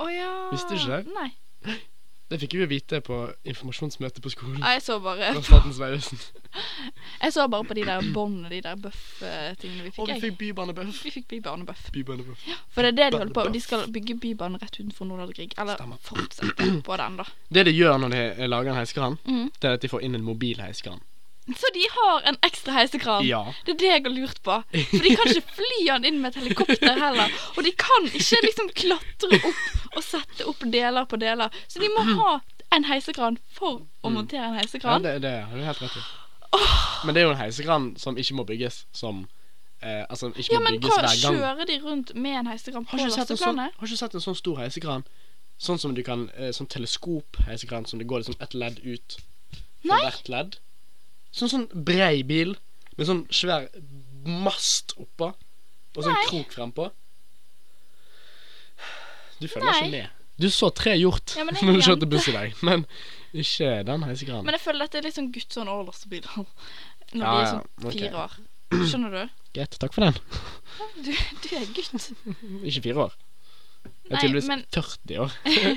Å ja. Visste du ikke det? Nei. Det fikk vi vite på informasjonsmøtet på skolen. Ja, Jeg så bare. Jeg så bare på de der båndene, de der buff-tingene vi Og fikk. vi fikk bybanebuff. Vi fikk bybanebuff. Bybanebuff. For det er det de holder på. De skal bygge bybane rett utenfor Grieg. Eller Stemmer. fortsette på den, da. Det de gjør når de lager en heisekran, Mm. det er at de får inn en mobil heisekran. Så de har en ekstra heisekran? Ja. Det er det jeg har lurt på. For de kan ikke fly han inn med et helikopter heller. Og de kan ikke liksom klatre opp og sette opp deler på deler. Så de må ha en heisekran for å montere en heisekran. Ja, det, det har du helt rett i. Men det er jo en heisekran som ikke må bygges som eh, Altså ikke Ja, må bygges hva hver gang. Ja, men kjører de rundt med en heisekran på ikke, sånn, har ikke sett en sånn stor heisekran? Sånn som du kan eh, Sånn teleskop-heisekran som det går liksom ett ledd ut fra hvert ledd. Sånn sånn brei bil med sånn svær mast oppå og sånn Nei. krok frempå. Du følger Nei. ikke med. Du så tre hjort Ja, når du kjørte buss i dag, men ikke den heisekranen. Men jeg føler at det er litt sånn gutt sånn overlastebiler. Når Ja, de er sånn fire år. Skjønner du? Greit, takk for den. Du, du er gutt. Ikke fire år. Jeg er tydeligvis men 40 år,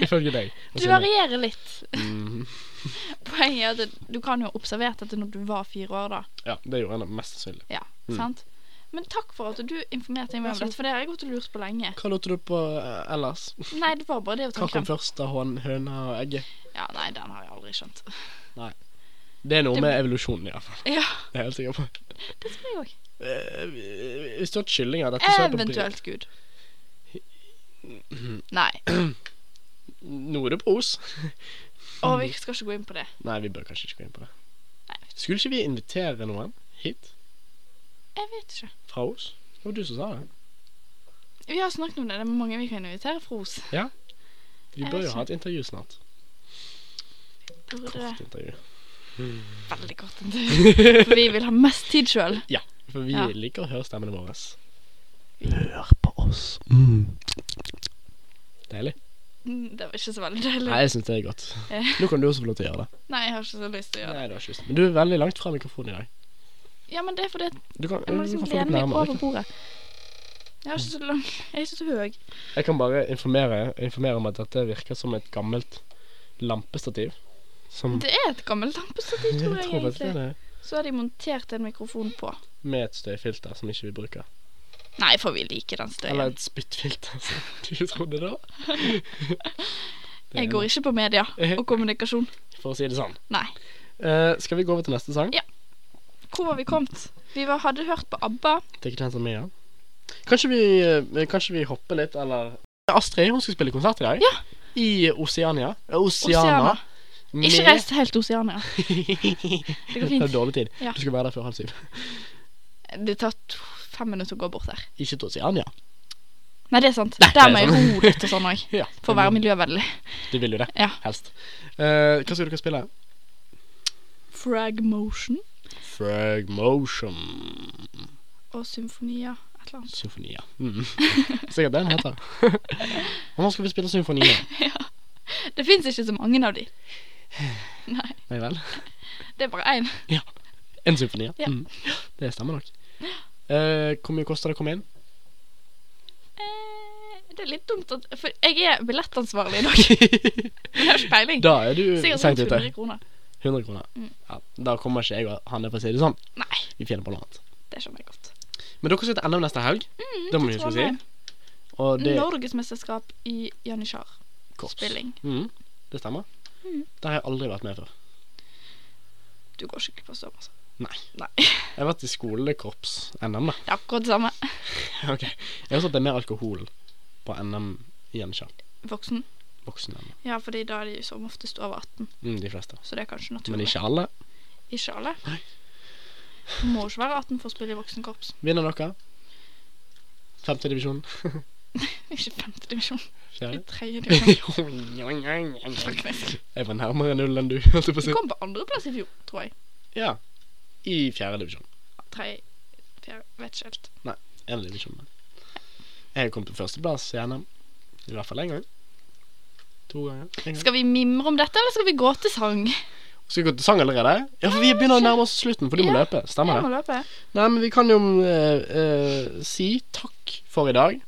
ifølge deg. du varierer litt. Mm. Poenget er at du kan jo ha observert dette når du var fire år, da. Ja, det gjorde jeg mest sannsynlig. Ja, Mm. Men takk for at du informerte meg om dette, for det har jeg gått og lurt på lenge. Hva lurte du på uh, ellers? Nei, det var bare det å ta Hva kom først av høna og egget? Ja, nei, den har jeg aldri skjønt. Nei. Det er noe Det- med evolusjonen, iallfall. Ja, Det er jeg helt sikker på. det tror jeg òg. Eh, Hvis du har hatt kyllinger dette Eventuelt Gud. Nei. Det bros. Og vi skal ikke gå inn på det. Nei, vi bør kanskje ikke gå inn på det. Nei. Skulle ikke vi invitere noen hit Jeg vet ikke. fra oss? Det var du som sa det. Vi har snakket om det. Det er mange vi kan invitere fra oss. Vi bør jo ha et intervju snart. Burde. Kort intervju. Veldig kort intervju. For vi vil ha mest tid sjøl. For vi Ja. liker å høre stemmene våre. Hør på oss. Mm. Deilig. Det var ikke så veldig deilig. Nei, jeg syns det er godt. Nå kan du også få lov til å gjøre det. Nei, jeg har ikke så lyst til å gjøre det. Nei, du har ikke lyst. Men du er veldig langt fra mikrofonen i dag. Ja, men det er fordi Du kan, jeg må liksom lene meg over bordet. Jeg er ikke så lang. Jeg er ikke så høy. Jeg kan bare informere, informere om at dette virker som et gammelt lampestativ. Som Det er et gammelt lampestativ, tror jeg tror faktisk det egentlig. det. Så har de montert en mikrofon på. Med et støyfilter som ikke vi bruker. Nei, for vi liker den støyen. Eller et spyttfilter, som du trodde er Jeg går ikke på media og kommunikasjon. For å si det sånn. Nei. Uh, skal vi gå over til neste sang? Ja. Hvor var vi kommet? Vi var, hadde hørt på ABBA. Det er som ja. Kanskje vi, eh, kanskje vi hopper litt, eller Astrid hun skal spille konsert i dag. Ja. I Oceania. Eh, Oceana. Oceana. Med- Ikke reis til helt Oceania. det går fint. er dårlig tid. Ja. Du skal være der før halv syv. Det tar to, fem minutter å gå bort der. Ikke til Oceania. Nei, det er sant. Nei, Der må jeg sant. ro litt og sånn òg. Ja. For å være miljøvennlig. Du vil jo det. Ja. Helst. Eh, hva skal dere spille? Frag Motion Frag Motion og Symfonia. Et eller annet. Symfonia. Mm. Sikkert det den heter. Og nå skal vi spille symfonia. Det fins ikke så mange av de. Nei, Nei vel? det er bare én. En symfoni, Ja. Mm. Det stemmer nok. Eh, hvor mye koster det å komme inn? Eh, det er litt dumt at For jeg er billettansvarlig i dag. Men jeg har ikke peiling. Da er du seint ute. 100 kroner. Mm. Ja, da kommer ikke jeg og han Hanne, for å si det sånn. Nei, Vi finner på noe annet. det skjønner jeg godt. Men dere skal til NM neste helg. det må vi huske å si. Og det er Norgesmesterskap i janitsjar. korps. spilling. Mm, det stemmer. Mm. Det har jeg aldri vært med før. Du går skikkelig på av støv, altså. Nei. Nei. Jeg har vært i skolekorps NM, da. Det er akkurat det samme. ok. Jeg har sett det er mer alkohol på NM i janitsjar. Voksen. Voksen-NM. Ja, fordi da er de som oftest over 18. Mm, de fleste. Så det er kanskje naturlig. Men ikke alle. Ikke alle. Nei. Du må ikke være 18 for å spille i voksenkorps. Vinner dere? Femte divisjon. Ikke femte divisjon. I Fjerde. divisjon. jeg var nærmere null enn du. Du kom på andreplass i fjor, tror jeg. Ja. I fjerde divisjon. Tredje Fjerde Vet ikke helt. Nei. En divisjon. men. Jeg kom på førsteplass i NM. I hvert fall én gang. To ganger. Gang. Skal vi mimre om dette, eller skal vi gå til sang? Skal vi gå til sang allerede? Ja, for vi begynner å nærme oss slutten, for du må Ja. løpe. Stemmer Jeg det? må løpe. Nei, men vi kan jo uh, uh, si takk for i dag.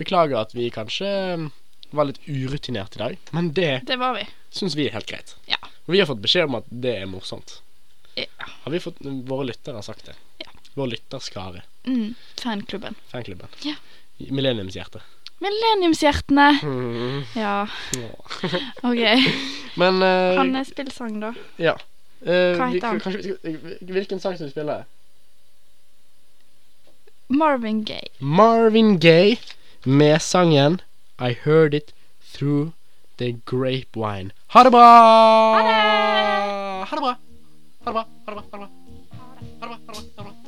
Beklager at vi kanskje var litt urutinert i dag, men det Det var vi. syns vi er helt greit. Ja. Og vi har fått beskjed om at det er morsomt. Ja. Har vi fått Våre lyttere har sagt det. Ja. Vår lytterskare. Mm. Fanklubben. Fanklubben. Ja. Millenniumshjerte. Millenniumshjertene. Mm. Ja, Ja. OK. Men uh, Han spill sang, da. Ja. Uh, Hva heter han? vi skal- hvilken sang skal vi spille? Marvin Gaye. Marvin Gaye med sangen I Heard It Through The Grapevine. Ha det bra! Ha det! bra! Ha det bra! Ha det bra. Ha det bra. Ha det bra. Ha det bra.